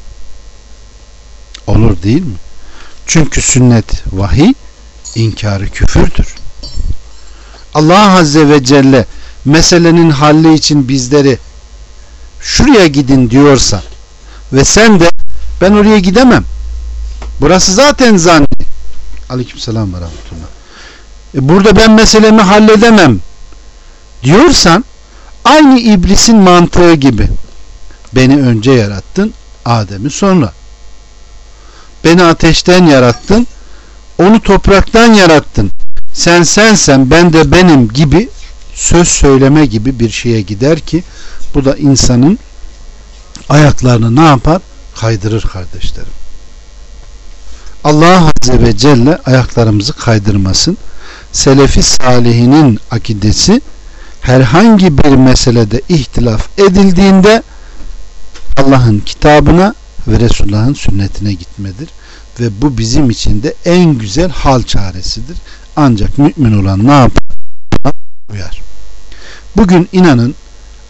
Olur değil mi? Çünkü sünnet vahiy inkarı küfürdür. Allah Azze ve Celle meselenin halli için bizleri şuraya gidin diyorsa ve sen de ben oraya gidemem. Burası zaten zanni. Aleykümselam ve rahmetullah. E burada ben meselemi halledemem diyorsan aynı iblisin mantığı gibi beni önce yarattın Adem'i sonra beni ateşten yarattın onu topraktan yarattın sen sensen ben de benim gibi söz söyleme gibi bir şeye gider ki bu da insanın ayaklarını ne yapar? Kaydırır kardeşlerim. Allah Azze ve Celle ayaklarımızı kaydırmasın. Selefi salihinin akidesi herhangi bir meselede ihtilaf edildiğinde Allah'ın kitabına ve Resulullah'ın sünnetine gitmedir. Ve bu bizim için de en güzel hal çaresidir. Ancak mümin olan ne yapar? Uyar. Bugün inanın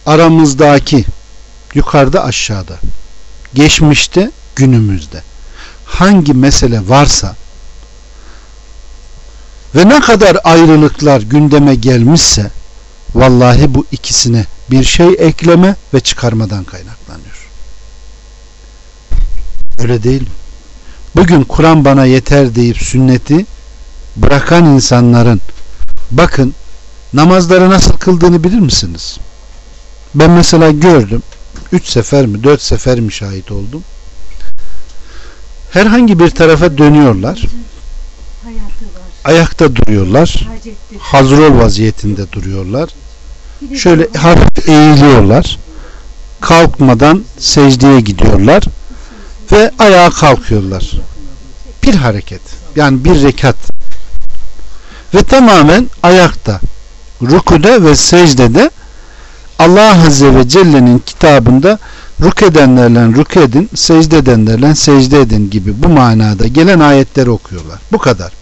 aramızdaki yukarıda aşağıda geçmişte günümüzde hangi mesele varsa ve ne kadar ayrılıklar gündeme gelmişse vallahi bu ikisine bir şey ekleme ve çıkarmadan kaynaklanıyor. Öyle değil mi? Bugün Kur'an bana yeter deyip sünneti bırakan insanların bakın namazları nasıl kıldığını bilir misiniz? Ben mesela gördüm. Üç sefer mi dört sefer mi şahit oldum. Herhangi bir tarafa dönüyorlar. Ayakta duruyorlar. Hazrol vaziyetinde duruyorlar. Şöyle hafif eğiliyorlar. Kalkmadan secdeye gidiyorlar. Ve ayağa kalkıyorlar. Bir hareket. Yani bir rekat. Ve tamamen ayakta. Rukuda ve secdede Allah Azze ve Celle'nin kitabında ruk edenlerle ruk edin, secde edenlerle secde edin gibi bu manada gelen ayetleri okuyorlar. Bu kadar.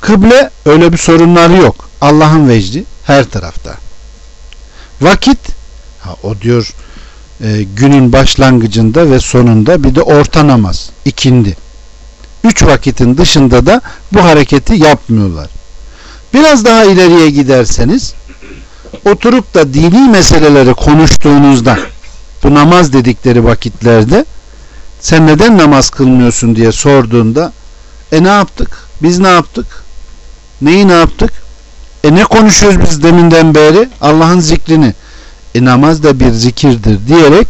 Kıble öyle bir sorunları yok. Allah'ın vecdi her tarafta. Vakit ha, o diyor e, günün başlangıcında ve sonunda bir de orta namaz ikindi. Üç vakitin dışında da bu hareketi yapmıyorlar. Biraz daha ileriye giderseniz oturup da dini meseleleri konuştuğunuzda bu namaz dedikleri vakitlerde sen neden namaz kılmıyorsun diye sorduğunda e ne yaptık? Biz ne yaptık? Neyi ne yaptık? E ne konuşuyoruz biz deminden beri? Allah'ın zikrini. E namaz da bir zikirdir diyerek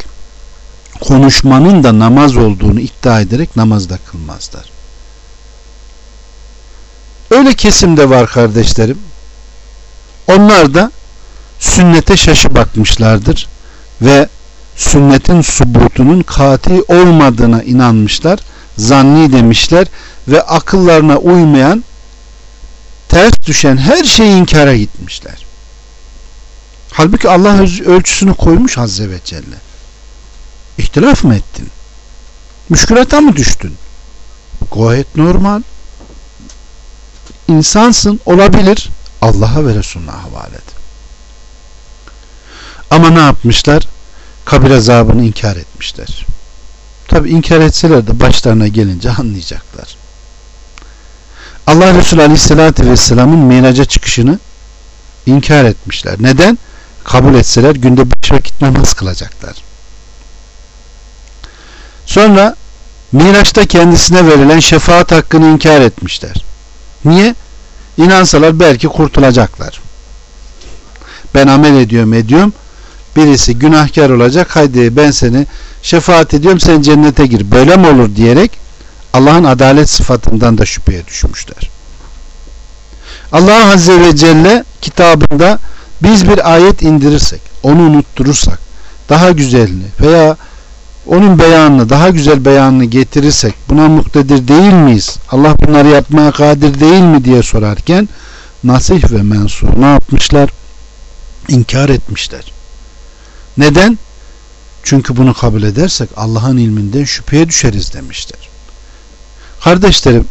konuşmanın da namaz olduğunu iddia ederek namazda kılmazlar. Öyle kesimde var kardeşlerim. Onlar da sünnete şaşı bakmışlardır ve sünnetin subutunun kati olmadığına inanmışlar, zanni demişler ve akıllarına uymayan ters düşen her şeyi inkara gitmişler. Halbuki Allah ölçüsünü koymuş Azze ve Celle. İhtilaf mı ettin? Müşkülata mı düştün? Gayet normal. İnsansın olabilir. Allah'a ve Resulüne havale et. Ama ne yapmışlar? Kabir azabını inkar etmişler. Tabi inkar etseler de başlarına gelince anlayacaklar. Allah Resulü Aleyhisselatü Vesselam'ın miraca çıkışını inkar etmişler. Neden? Kabul etseler günde beş vakit namaz kılacaklar. Sonra Miraç'ta kendisine verilen şefaat hakkını inkar etmişler. Niye? İnansalar belki kurtulacaklar. Ben amel ediyorum ediyorum. Birisi günahkar olacak. Haydi ben seni şefaat ediyorum sen cennete gir. Böyle mi olur diyerek Allah'ın adalet sıfatından da şüpheye düşmüşler. Allah Azze ve Celle kitabında biz bir ayet indirirsek, onu unutturursak, daha güzelini veya onun beyanını, daha güzel beyanını getirirsek buna muktedir değil miyiz? Allah bunları yapmaya kadir değil mi diye sorarken nasih ve mensur ne yapmışlar? İnkar etmişler. Neden? Çünkü bunu kabul edersek Allah'ın ilminden şüpheye düşeriz demişler. Kardeşlerim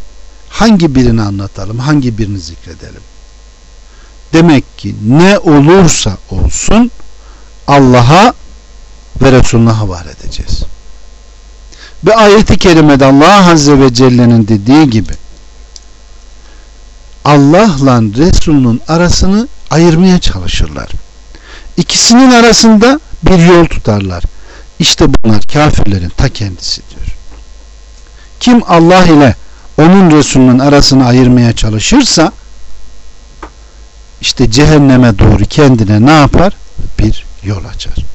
hangi birini anlatalım, hangi birini zikredelim? Demek ki ne olursa olsun Allah'a ve Resulüne havale edeceğiz. Ve ayeti kerimede Allah Azze ve Celle'nin dediği gibi Allah'la Resulünün arasını ayırmaya çalışırlar. İkisinin arasında bir yol tutarlar. İşte bunlar kafirlerin ta kendisi diyor. Kim Allah ile onun Resulünün arasını ayırmaya çalışırsa işte cehenneme doğru kendine ne yapar? Bir yol açar.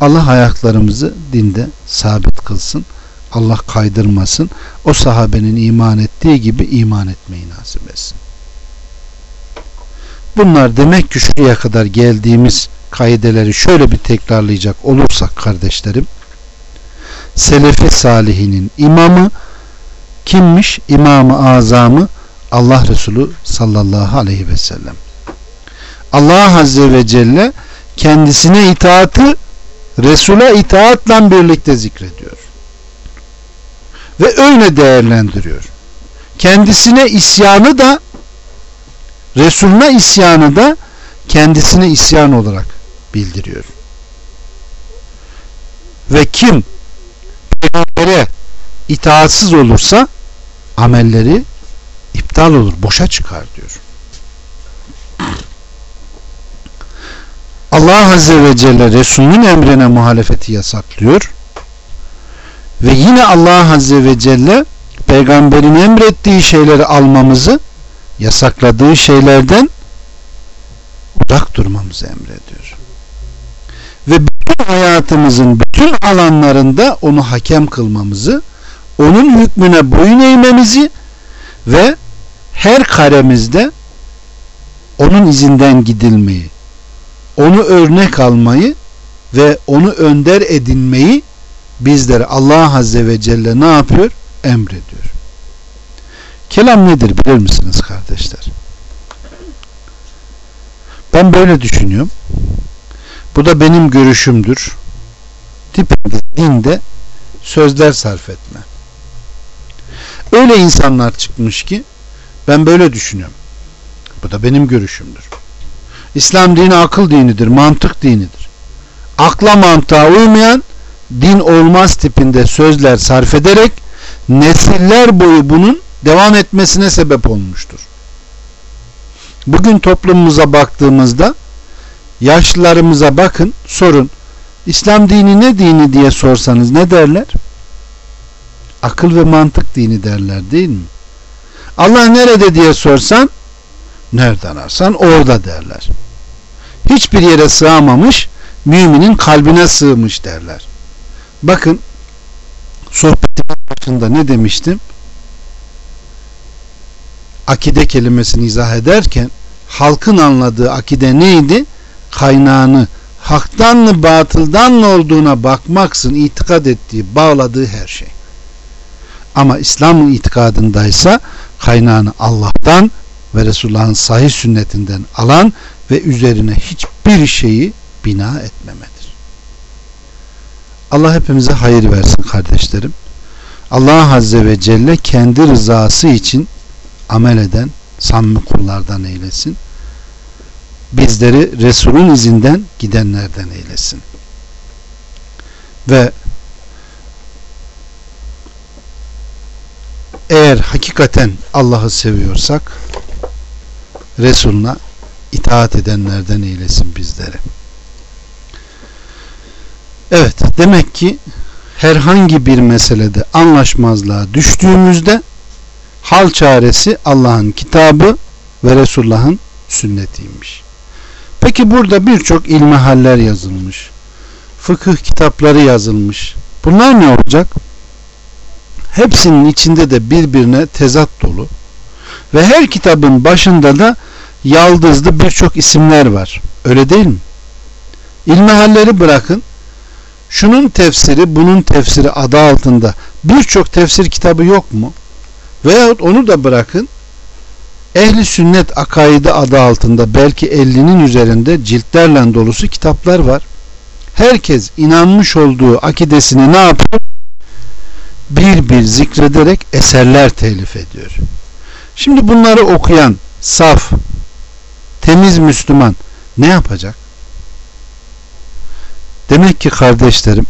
Allah ayaklarımızı dinde sabit kılsın. Allah kaydırmasın. O sahabenin iman ettiği gibi iman etmeyi nasip etsin. Bunlar demek ki şuraya kadar geldiğimiz kaideleri şöyle bir tekrarlayacak olursak kardeşlerim Selefi Salihinin imamı kimmiş? İmamı azamı Allah Resulü sallallahu aleyhi ve sellem. Allah Azze ve Celle kendisine itaatı Resul'e itaatla birlikte zikrediyor. Ve öyle değerlendiriyor. Kendisine isyanı da Resul'una isyanı da kendisine isyan olarak bildiriyor. Ve kim peygambere itaatsiz olursa amelleri iptal olur, boşa çıkar diyor. Allah Azze ve Celle Resulünün emrine muhalefeti yasaklıyor. Ve yine Allah Azze ve Celle peygamberin emrettiği şeyleri almamızı yasakladığı şeylerden uzak durmamızı emrediyor. Ve bütün hayatımızın bütün alanlarında onu hakem kılmamızı, onun hükmüne boyun eğmemizi ve her karemizde onun izinden gidilmeyi, onu örnek almayı ve onu önder edinmeyi bizlere Allah Azze ve Celle ne yapıyor? Emrediyor. Kelam nedir bilir misiniz kardeşler? Ben böyle düşünüyorum. Bu da benim görüşümdür. Tipinde dinde sözler sarf etme. Öyle insanlar çıkmış ki ben böyle düşünüyorum. Bu da benim görüşümdür. İslam dini akıl dinidir, mantık dinidir. Akla mantığa uymayan din olmaz tipinde sözler sarf ederek nesiller boyu bunun devam etmesine sebep olmuştur. Bugün toplumumuza baktığımızda yaşlılarımıza bakın sorun İslam dini ne dini diye sorsanız ne derler? Akıl ve mantık dini derler değil mi? Allah nerede diye sorsan nereden ararsan orada derler. Hiçbir yere sığamamış müminin kalbine sığmış derler. Bakın sohbetin başında ne demiştim? Akide kelimesini izah ederken halkın anladığı akide neydi? Kaynağını haktan mı batıldan mı olduğuna bakmaksın itikad ettiği, bağladığı her şey. Ama İslam itikadındaysa kaynağını Allah'tan ve Resulullah'ın sahih sünnetinden alan ve üzerine hiçbir şeyi bina etmemedir. Allah hepimize hayır versin kardeşlerim. Allah Azze ve Celle kendi rızası için amel eden samimi kullardan eylesin. Bizleri Resul'ün izinden gidenlerden eylesin. Ve eğer hakikaten Allah'ı seviyorsak Resul'una itaat edenlerden eylesin bizleri. Evet demek ki herhangi bir meselede anlaşmazlığa düştüğümüzde hal çaresi Allah'ın kitabı ve Resulullah'ın sünnetiymiş. Peki burada birçok ilmihaller yazılmış. Fıkıh kitapları yazılmış. Bunlar ne olacak? Hepsinin içinde de birbirine tezat dolu. Ve her kitabın başında da yaldızlı birçok isimler var. Öyle değil mi? İlmihalleri bırakın şunun tefsiri bunun tefsiri adı altında birçok tefsir kitabı yok mu? Veyahut onu da bırakın ehli sünnet akaidi adı altında belki 50'nin üzerinde ciltlerle dolusu kitaplar var. Herkes inanmış olduğu akidesini ne yapıyor? Bir bir zikrederek eserler telif ediyor. Şimdi bunları okuyan saf, temiz Müslüman ne yapacak? Demek ki kardeşlerim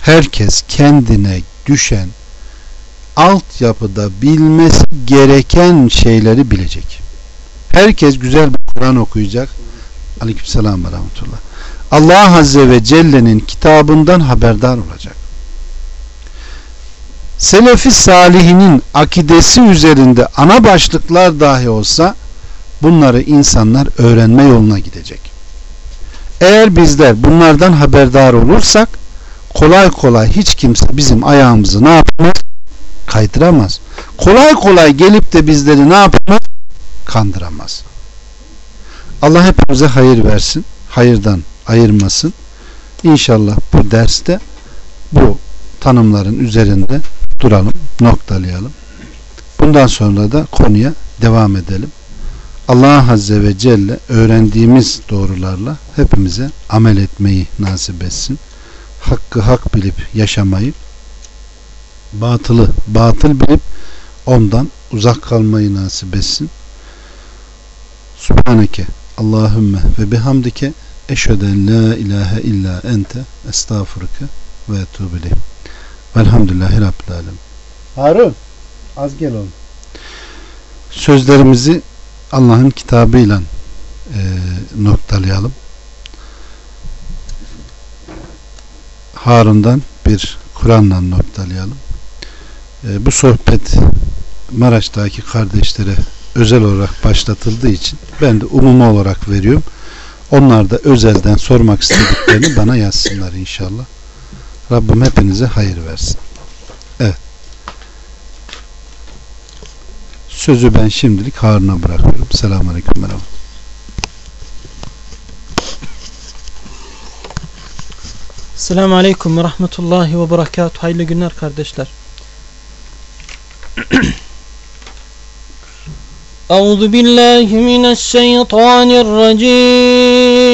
herkes kendine düşen altyapıda bilmesi gereken şeyleri bilecek. Herkes güzel bir Kur'an okuyacak. Aleykümselam ve rahmetullah. Allah Azze ve Celle'nin kitabından haberdar olacak. Selefi salihinin akidesi üzerinde ana başlıklar dahi olsa bunları insanlar öğrenme yoluna gidecek. Eğer bizler bunlardan haberdar olursak kolay kolay hiç kimse bizim ayağımızı ne yapmaz? Kaydıramaz. Kolay kolay gelip de bizleri ne yapmaz? Kandıramaz. Allah hepimize hayır versin. Hayırdan ayırmasın. İnşallah bu derste bu tanımların üzerinde duralım, noktalayalım. Bundan sonra da konuya devam edelim. Allah Azze ve Celle öğrendiğimiz doğrularla hepimize amel etmeyi nasip etsin. Hakkı hak bilip yaşamayı, batılı batıl bilip ondan uzak kalmayı nasip etsin. Subhaneke Allahümme ve bihamdike eşheden la ilahe illa ente estağfurike ve etubile. Velhamdülillahi Rabbil Alem. Harun az gel oğlum. Sözlerimizi Allah'ın kitabıyla e, noktalayalım. Harun'dan bir Kur'an'la noktalayalım. E, bu sohbet Maraş'taki kardeşlere özel olarak başlatıldığı için ben de umumi olarak veriyorum. Onlar da özelden sormak istediklerini bana yazsınlar inşallah. Rabbim hepinize hayır versin. Sözü ben şimdilik Harun'a bırakıyorum. Selamun Aleyküm. Merhaba. Selamun Aleyküm ve Rahmetullahi ve Berekatuhu. Hayırlı günler kardeşler. Euzu billahi mineşşeytanirracim.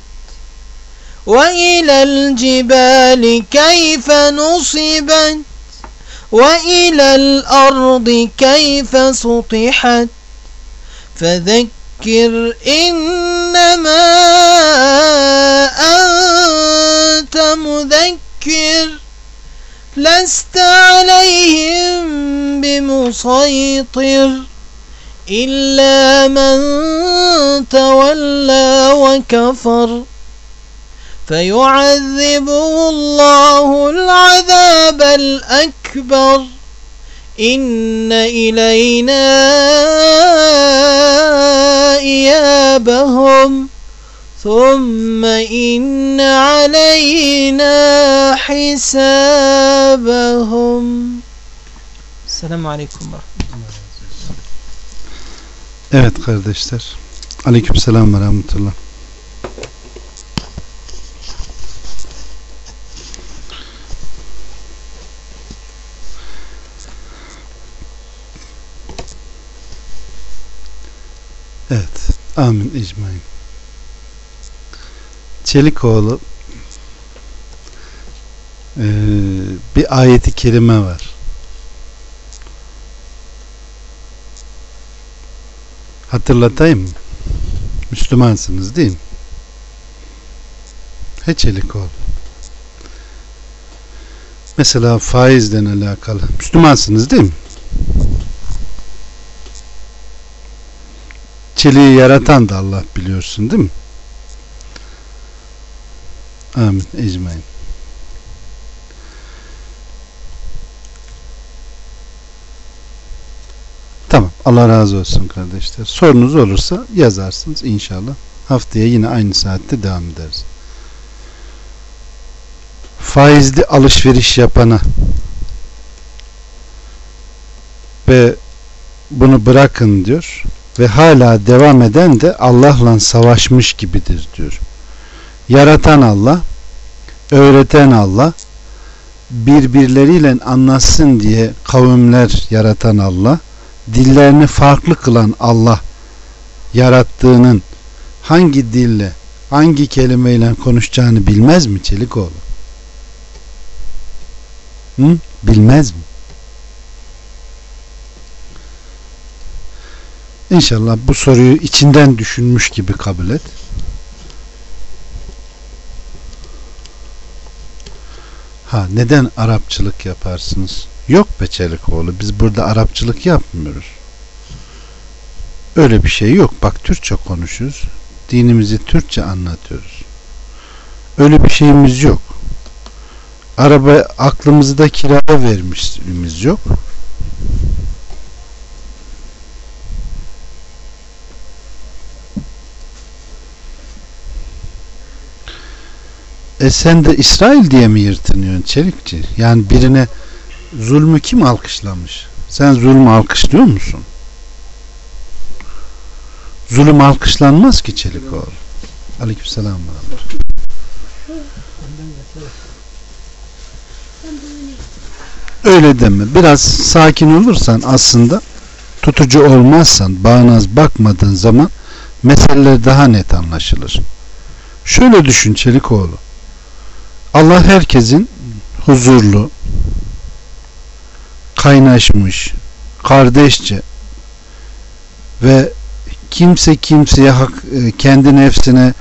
وإلى الجبال كيف نصبت؟ وإلى الأرض كيف سطحت؟ فذكر إنما أنت مذكر لست عليهم بمسيطر إلا من تولى وكفر. فيعذبه الله العذاب الأكبر إن إلينا إيابهم ثم إن علينا حسابهم السلام عليكم ورحمة Evet kardeşler. Aleykümselam ve rahmetullah. Evet. Amin icmain. Çelikoğlu eee, bir ayeti kerime var. Hatırlatayım? Müslümansınız değil mi? He Çelikoğlu. Mesela faizle alakalı. Müslümansınız değil mi? Çeliği yaratan da Allah biliyorsun değil mi? Amin. Ecmain. Tamam. Allah razı olsun kardeşler. Sorunuz olursa yazarsınız inşallah. Haftaya yine aynı saatte devam ederiz. Faizli alışveriş yapana ve bunu bırakın diyor ve hala devam eden de Allah'la savaşmış gibidir diyor. Yaratan Allah, öğreten Allah, birbirleriyle anlaşsın diye kavimler yaratan Allah, dillerini farklı kılan Allah yarattığının hangi dille, hangi kelimeyle konuşacağını bilmez mi Çelikoğlu? Hı? Bilmez mi? İnşallah bu soruyu içinden düşünmüş gibi kabul et. Ha neden Arapçılık yaparsınız? Yok be Çelikoğlu biz burada Arapçılık yapmıyoruz. Öyle bir şey yok. Bak Türkçe konuşuyoruz. Dinimizi Türkçe anlatıyoruz. Öyle bir şeyimiz yok. Araba aklımızı da kiraya vermişimiz yok. E sen de İsrail diye mi yırtınıyorsun Çelikçi? Yani birine zulmü kim alkışlamış? Sen zulmü alkışlıyor musun? Zulüm alkışlanmaz ki Çelikoğlu. Aleykümselam. ve öyle deme. Biraz sakin olursan aslında tutucu olmazsan, bağnaz bakmadığın zaman meseleler daha net anlaşılır. Şöyle düşün Çelikoğlu. Allah herkesin huzurlu, kaynaşmış, kardeşçe ve kimse kimseye hak, e, kendi nefsine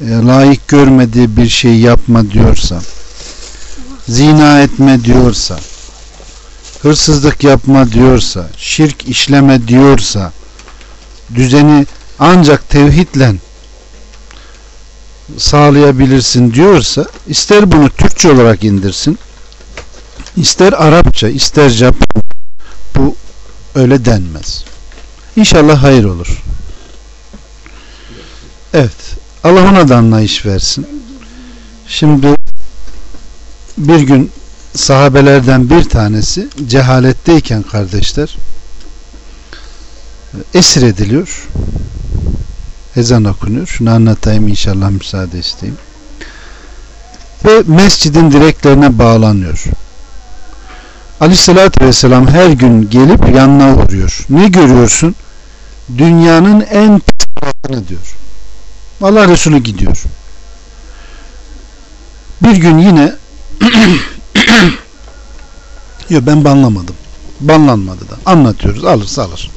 e, layık görmediği bir şey yapma diyorsa, zina etme diyorsa, hırsızlık yapma diyorsa, şirk işleme diyorsa, düzeni ancak tevhidle sağlayabilirsin diyorsa, ister bunu Türkçe olarak indirsin, ister Arapça, ister Japon, bu öyle denmez. İnşallah hayır olur. Evet. Allah ona da anlayış versin. Şimdi bir gün sahabelerden bir tanesi cehaletteyken kardeşler esir ediliyor. Ezan okunuyor. Şunu anlatayım inşallah müsaade isteyeyim. Ve mescidin direklerine bağlanıyor. Aleyhissalatü vesselam her gün gelip yanına uğruyor. Ne görüyorsun? Dünyanın en pis diyor. Allah Resulü gidiyor. Bir gün yine yok ben banlamadım. Banlanmadı da. Anlatıyoruz. Alırsa alır.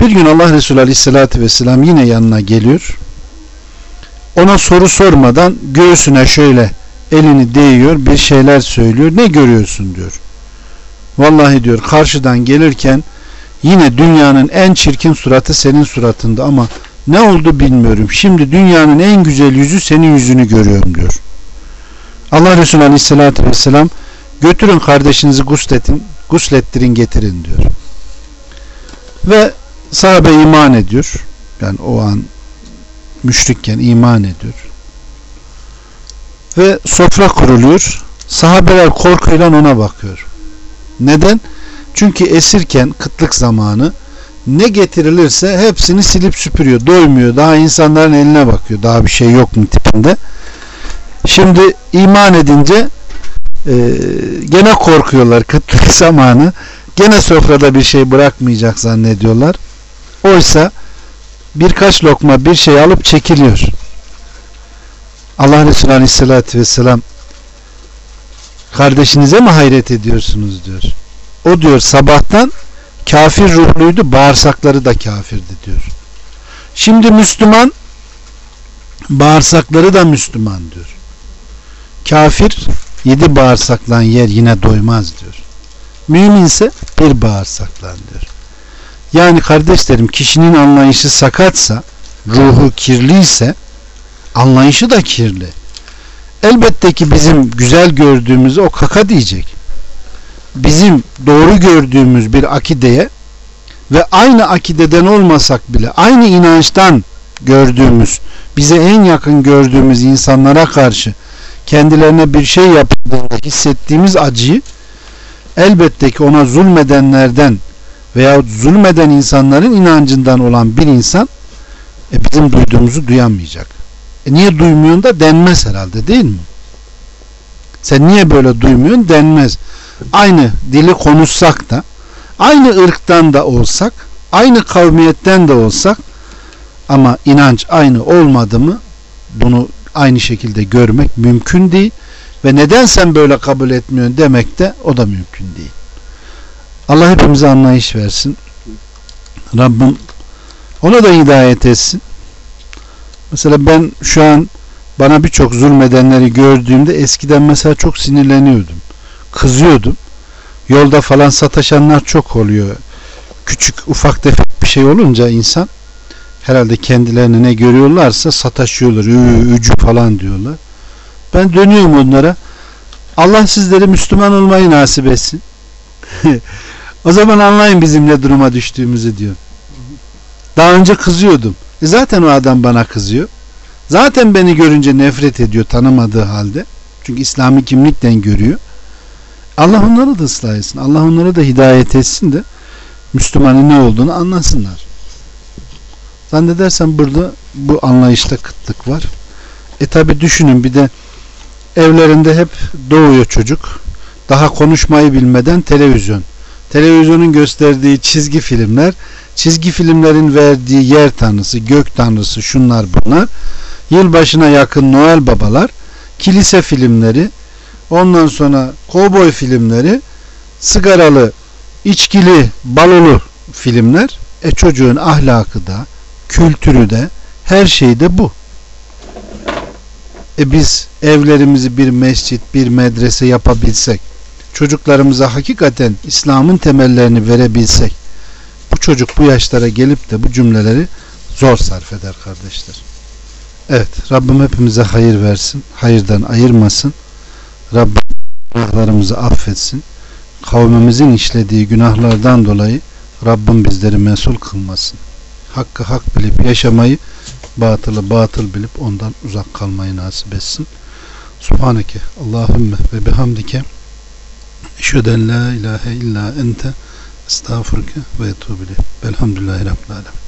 Bir gün Allah Resulü Aleyhisselatü Vesselam yine yanına geliyor. Ona soru sormadan göğsüne şöyle elini değiyor bir şeyler söylüyor. Ne görüyorsun diyor. Vallahi diyor karşıdan gelirken yine dünyanın en çirkin suratı senin suratında ama ne oldu bilmiyorum. Şimdi dünyanın en güzel yüzü senin yüzünü görüyorum diyor. Allah Resulü Aleyhisselatü Vesselam götürün kardeşinizi gusletin, guslettirin getirin diyor. Ve sahabe iman ediyor. Yani o an müşrikken iman ediyor. Ve sofra kuruluyor. Sahabeler korkuyla ona bakıyor. Neden? Çünkü esirken kıtlık zamanı ne getirilirse hepsini silip süpürüyor. Doymuyor. Daha insanların eline bakıyor. Daha bir şey yok mu tipinde. Şimdi iman edince e, gene korkuyorlar kıtlık zamanı. Gene sofrada bir şey bırakmayacak zannediyorlar. Oysa birkaç lokma bir şey alıp çekiliyor. Allah Resulü Aleyhisselatü Vesselam kardeşinize mi hayret ediyorsunuz diyor. O diyor sabahtan kafir ruhluydu bağırsakları da kafirdi diyor. Şimdi Müslüman bağırsakları da Müslüman diyor. Kafir yedi bağırsaklan yer yine doymaz diyor. Müminse bir bağırsaklan diyor. Yani kardeşlerim kişinin anlayışı sakatsa ruhu kirliyse anlayışı da kirli. Elbette ki bizim güzel gördüğümüz o kaka diyecek bizim doğru gördüğümüz bir akideye ve aynı akideden olmasak bile aynı inançtan gördüğümüz bize en yakın gördüğümüz insanlara karşı kendilerine bir şey yaptığında hissettiğimiz acıyı elbette ki ona zulmedenlerden veya zulmeden insanların inancından olan bir insan e, bizim duyduğumuzu duyamayacak. E niye duymuyorsun da denmez herhalde değil mi? Sen niye böyle duymuyorsun denmez aynı dili konuşsak da aynı ırktan da olsak aynı kavmiyetten de olsak ama inanç aynı olmadı mı bunu aynı şekilde görmek mümkün değil ve neden sen böyle kabul etmiyorsun demek de o da mümkün değil. Allah hepimize anlayış versin. Rabbim ona da hidayet etsin. Mesela ben şu an bana birçok zulmedenleri gördüğümde eskiden mesela çok sinirleniyordum kızıyordum. Yolda falan sataşanlar çok oluyor. Küçük ufak tefek bir şey olunca insan herhalde kendilerini ne görüyorlarsa sataşıyorlar. Ü, ücü falan diyorlar. Ben dönüyorum onlara. Allah sizleri Müslüman olmayı nasip etsin. o zaman anlayın bizim ne duruma düştüğümüzü diyor. Daha önce kızıyordum. E zaten o adam bana kızıyor. Zaten beni görünce nefret ediyor tanımadığı halde. Çünkü İslami kimlikten görüyor. Allah onları da ıslah etsin. Allah onları da hidayet etsin de Müslümanın ne olduğunu anlasınlar. Zannedersem burada bu anlayışta kıtlık var. E tabi düşünün bir de evlerinde hep doğuyor çocuk. Daha konuşmayı bilmeden televizyon. Televizyonun gösterdiği çizgi filmler, çizgi filmlerin verdiği yer tanrısı, gök tanrısı, şunlar bunlar. Yılbaşına yakın Noel babalar, kilise filmleri, ondan sonra kovboy filmleri, sigaralı, içkili, balolu filmler. E çocuğun ahlakı da, kültürü de, her şey de bu. E biz evlerimizi bir mescit, bir medrese yapabilsek, çocuklarımıza hakikaten İslam'ın temellerini verebilsek, bu çocuk bu yaşlara gelip de bu cümleleri zor sarf eder kardeşler. Evet, Rabbim hepimize hayır versin, hayırdan ayırmasın. Rabbim günahlarımızı affetsin. Kavmimizin işlediği günahlardan dolayı Rabbim bizleri mesul kılmasın. Hakkı hak bilip yaşamayı, batılı batıl bilip ondan uzak kalmayı nasip etsin. Subhaneke Allahümme ve bihamdike Eşheden la ilahe illa ente estağfurke ve etubile. Velhamdülillahi Rabbil Alem.